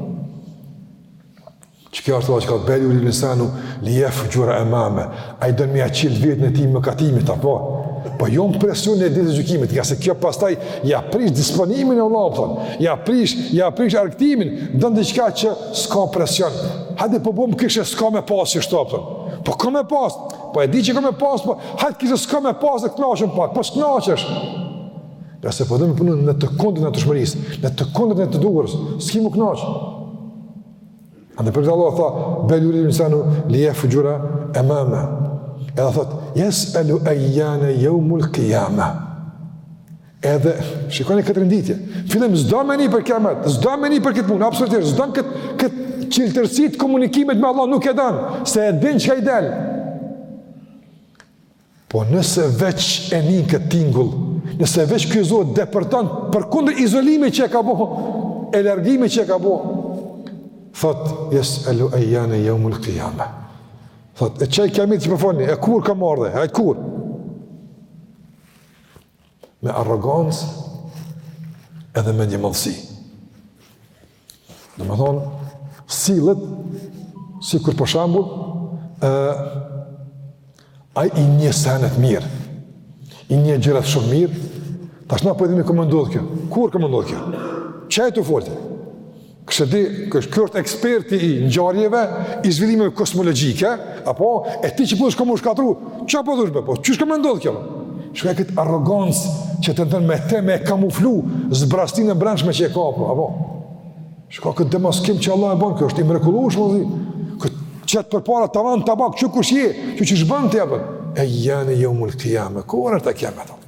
Që kjo është Allah çka bel juridul insanu li jefxhura emame, ai don me ia çilë veten e tij mëkatimit, apo? Po jo nën presionin e ditës gjykimit, ngase kjo pastaj ja prish disponimin e, a kupton, ja prish, ja prish argëtimin, don diçka që s'ka presion. Hajde po bojm kishe s'ka me pas qështu, kupton. Po ka me pas, po e di që ka me pas, po hajt kishe s'ka me pas dhe knaqen pak, po s'knaqesh. Ngase po do me punu në të kundërtën e natyrshmërisë, në të kundërtën e të duhurës, s'ki m'u knaqë. Andaj për këtë Allahu tha, bel juridul insanu, li jefxhura emame. Edhe thot, jes'elu ejjane jeumul kijame. Edhe, shikoni këtë renditje, n'fillim s'do me ni për kijamet, s'do me ni për këtë punë, absolutisht, s'do këtë, këtë çiltërsi të komunikimit me Allah nuk e don, se e din çka i del. Po nëse veç e nin këtë tingull, nëse veç ky zo depërton përkundër izolimit që e ka bo, e largimit që e ka bo, thot, jes'elu ejjane jeumul kijame. Thot, e qaj kijamet që po folni, e kur ka m'ardhë, e kur? Me arrogancë edhe mendjemadhësi. Domethonë, sillet sikur për shembull, e, ai i njeh senet mirë, i njeh gjërat shumë mirë, tash na po e dimë ka me ndodhë kjo, kur ka me ndodhë kjo, që je tu fol ti? Kishe di, kishe ky është eksperti i ngjarjeve, i zhvillimeve kozmologjike, apo, e ti që po thush ka m'u shkatru, Çka po thush be, po qysh ka me ndodhë kjo? Shikoje këtë arrogancë që tenton me te me e kamuflu zbrazëtinë e brendshme që e ka, po, apo? Shiko këtë demaskim që Allahu e bon, është i mrekullueshëm. T'qet përpara, ta von n'tabak, që kush je, qe qysh bon të jepët? Ejjane jeumul kijame, kur është kijameti, thotë?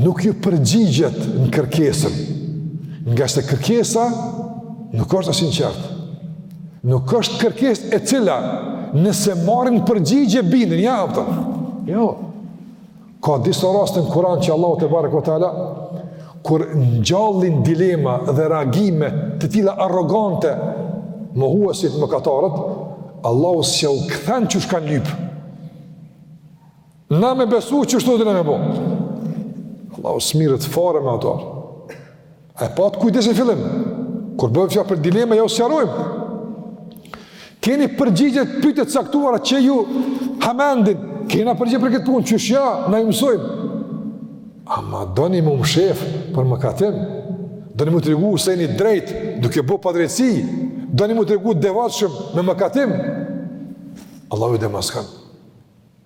nuk ju përgjigjet në kërkesën, ngase kërkesa nuk është e sinqertë. Nuk është kërkesë e cila nëse marrin përgjigje binden, a kupton. Jo. Ka disa raste në Kur'an që Allahu tebareke ve teala, kur ngjallin dilema dhe reagime të tilla arrogante mohuesit, mëkatarët, Allahu s'jau kthen qysh kanë lypë. Na me besu qështu dhe na me bo. Allahu s'mirret fare me ato. E patë kujdesin n'fillim. Kur bohet fjalë për dilema, jau sqarojmë. Keni përgjigjet pyetjet e caktuara që ju hamendin. Kena përgjigje për këtë punë, qysh jo, na ju mësojmë. Ama doni m'u mshef për mëkatim. Doni m'u tregu se jeni drejt, duke bo padrejtësi. Doni m'u tregu të devotshëm me mëkatim. Allahu ju demaskon.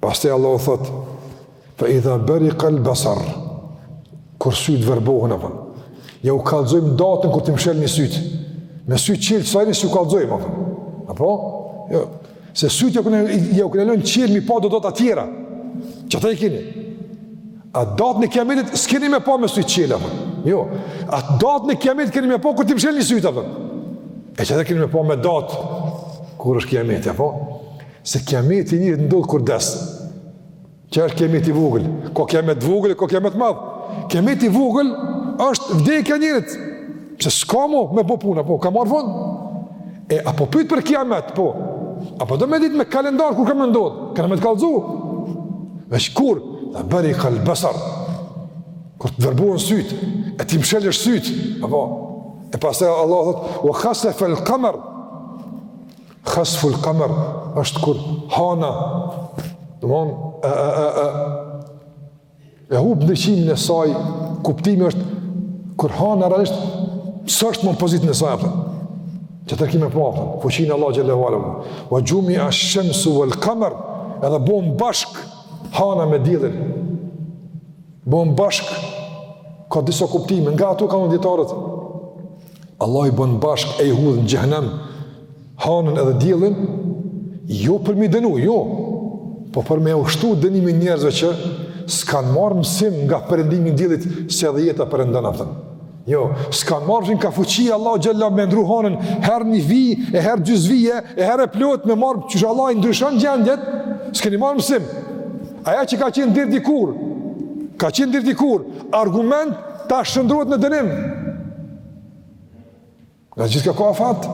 Pastaj Allahu thot: "Fa idha bariqa al-basar" Kur syt verbohen apo. Jau kallzojm datën kur t'i mshelni syt. Me syt çelë s'jau kallzojm apo. Apo? Jo. Se syt ju kanë ju kanë lënë çelë me i pa do data të tjera. Që t'i kini. A datën e kiametit s'keni me pa me syt çelë apo. Jo. A datën e kiametit keni me pa kur t'i mshelni syt apo. E çfarë keni me pa me datë kur është kiameti apo? Se kiameti i njerit ndodh kur des. Qai është kiameti i vogël. Ka kiamet t'vogël e ka kiamet t'madh. Kiameti i vogël është vdekja e njerit. Pse s'ka mo me bo punë, po ka marrë fund. E apo pyt për kiamet, po. Apo do me ditë me kalendar kur ka me ndodhë. Kena me të kallzu. Veç kur, idha berikal besar. Kur të verbohen sytë, e t'i mshelësh sytë. Apo, e pastaj Allahu thotë, we khasefel kamer, Khasful Qamar është kur hana domethon e e e e e hup ndriçimin e saj kuptimi është kur hana realisht s'është më në pozitën e saj apo që të kime po apo fuqinë Allah xhelle we ala wa jumia ash-shamsu wal qamar edhe bon bashk hana me diellin bon bashk ka disa kuptime nga ato kanë dijetarët Allahu i bën bashk e i hudh në xhehnem, hanën edhe diellin, jo për me i dënu, jo, po për me u shtu dënimi njerëzve që s'kanë marrë mësim nga perëndimi i diellit se edhe jeta perëndon aftën. Jo, s'kanë marrë mësim ka fuqi Allahu xhella me e ndrru hanën herë një vijë, e herë gjysvije, e herë e plotë me marrë qysh Allahu i ndryshon gjendjet, s'keni marrë mësim. Ajo që ka qenë deri dikur, ka qenë deri dikur argument tash shndërrohet në dënim. Nga gjithçka ka afat,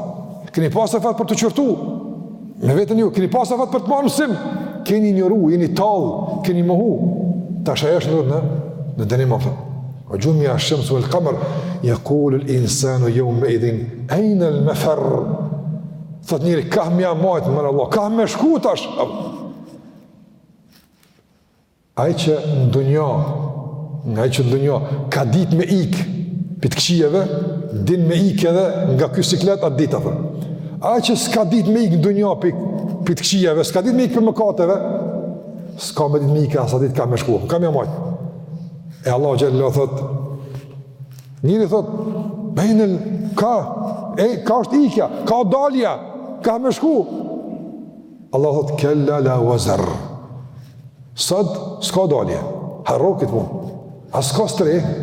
keni pasë afat për të qortu, me veten ju, keni pasë afat për të marrë mësim, keni injoru, jeni tallë, keni mohu, tash ajo shndërrohet në, në dënim, apëtëm. We xhumia shemsu wel kamer, jekulul insanu jeume idhin, ejnel meferr, thotë njeri, kah me ja majtë, more Allah, kah me shku tash, apëtëm. Ai që në dunja, nga ai që në dunja, ka ditë me ikë, prej t'këqijave, din me ikë edhe nga ky siklet atë ditë, apër. Ai që s'ka ditë me ikë në dunja, prej t'këqijave, s'ka ditë me ikë prej mëkateve, s'ka me ditë me ikë, as atë ditë kah me shku, kah me majtë. E Allahu Xhelle thot, njeri thot, ejne, kah, e, kah është ikja, kah dalja, kah me shku, Allahu thot kella la wazar. Sot s'ka dalje. Harro këtë mund. A s'ka strehë?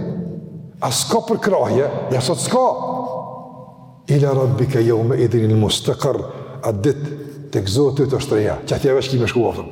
A s'ka përkrahje? Jo sot s'ka. Ila rabbike jeume idhin il mustekarr. Atë ditë tek Zoti yt është streha. Qatje veç ki me shku aftëm.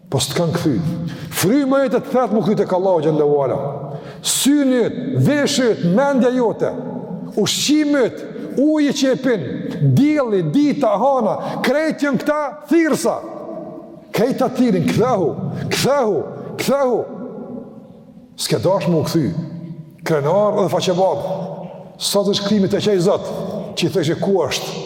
Po s'të kanë kthy. Fryma jote të thret m'u kthy tek Allahu xhele ue ala. Syni yt, veshi yt, mendja jote, ushqimi yt, uji që e pin, dielli, dita, hana, krejt janë këta thirrësa. Krejt të thirrin, kthehu, kthehu, kthehu. S'ke dash m'u kthy. Krenar dhe faqebardhë. Sa të shkrimit te qaj Zot, që i thoshe ku është.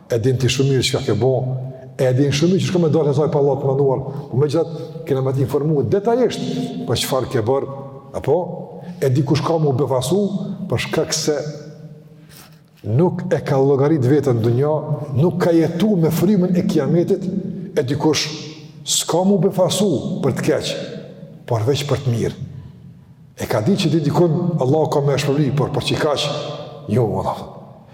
E din ti shumë mirë çka ke bo. E din shumë mirë që ka me dalë nesër para Allahut të madhnuar. Po megjithatë kena me të informu detajisht për çfarë ke bërë, apo e dikush ka m'u befasu për shkak se nuk e ka llogarit veten në dunja, nuk ka jetu me frymën e kiametit, e dikush s'ka m'u befasu për të keq, por veç për të mirë. E ka dit që deri dikun Allahu ka me e shpërbly, por për qikaq, jo, vallah.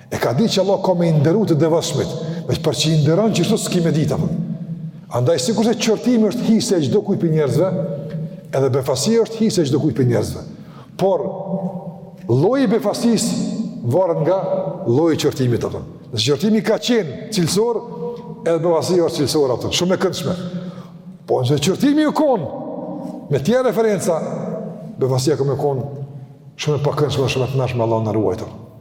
E ka dit që Allahu ka me i nderu të devotshmit, me që për që i nderon qështu s'ki me dit. Andaj, sikurse qortimi është hise e çdokujt prej njerëzve, edhe befasia është hise e çdokujt prej njerëzve. Por, lloji i befasisë varet nga lloji i qortimit. A kupton? Nëse qortimi ka qenë cilësor, edhe befasia është cilësore. A kupton? Shumë e këndshme. Po, nëse qortimi u kon me tjera referenca, befasia ka me kon shumë e pakëndshme, shumë e tmerrshme, Allahu na ruajtë.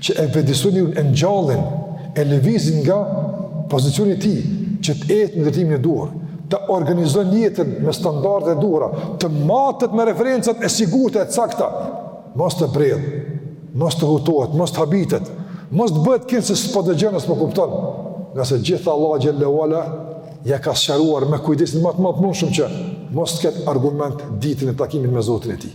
që e vetëdijesojnë, e ngjallin, e lëvizin nga pozicioni i tij, që të ecë në drejtimin e duhur, ta organizojë jetën me standardet e duhura, të matet me referencat e sigurta e të sakta, mos të bredhë, mos të hutohet, mos të habitet, mos të bëhet kinse s'po dëgjon, s'po kupton, ngase të gjitha Allahu xhele ue ala ia ka sqaruar me kujdesin ma të madh të mundshëm që mos të ketë argument ditën e takimit me Zotin e tij.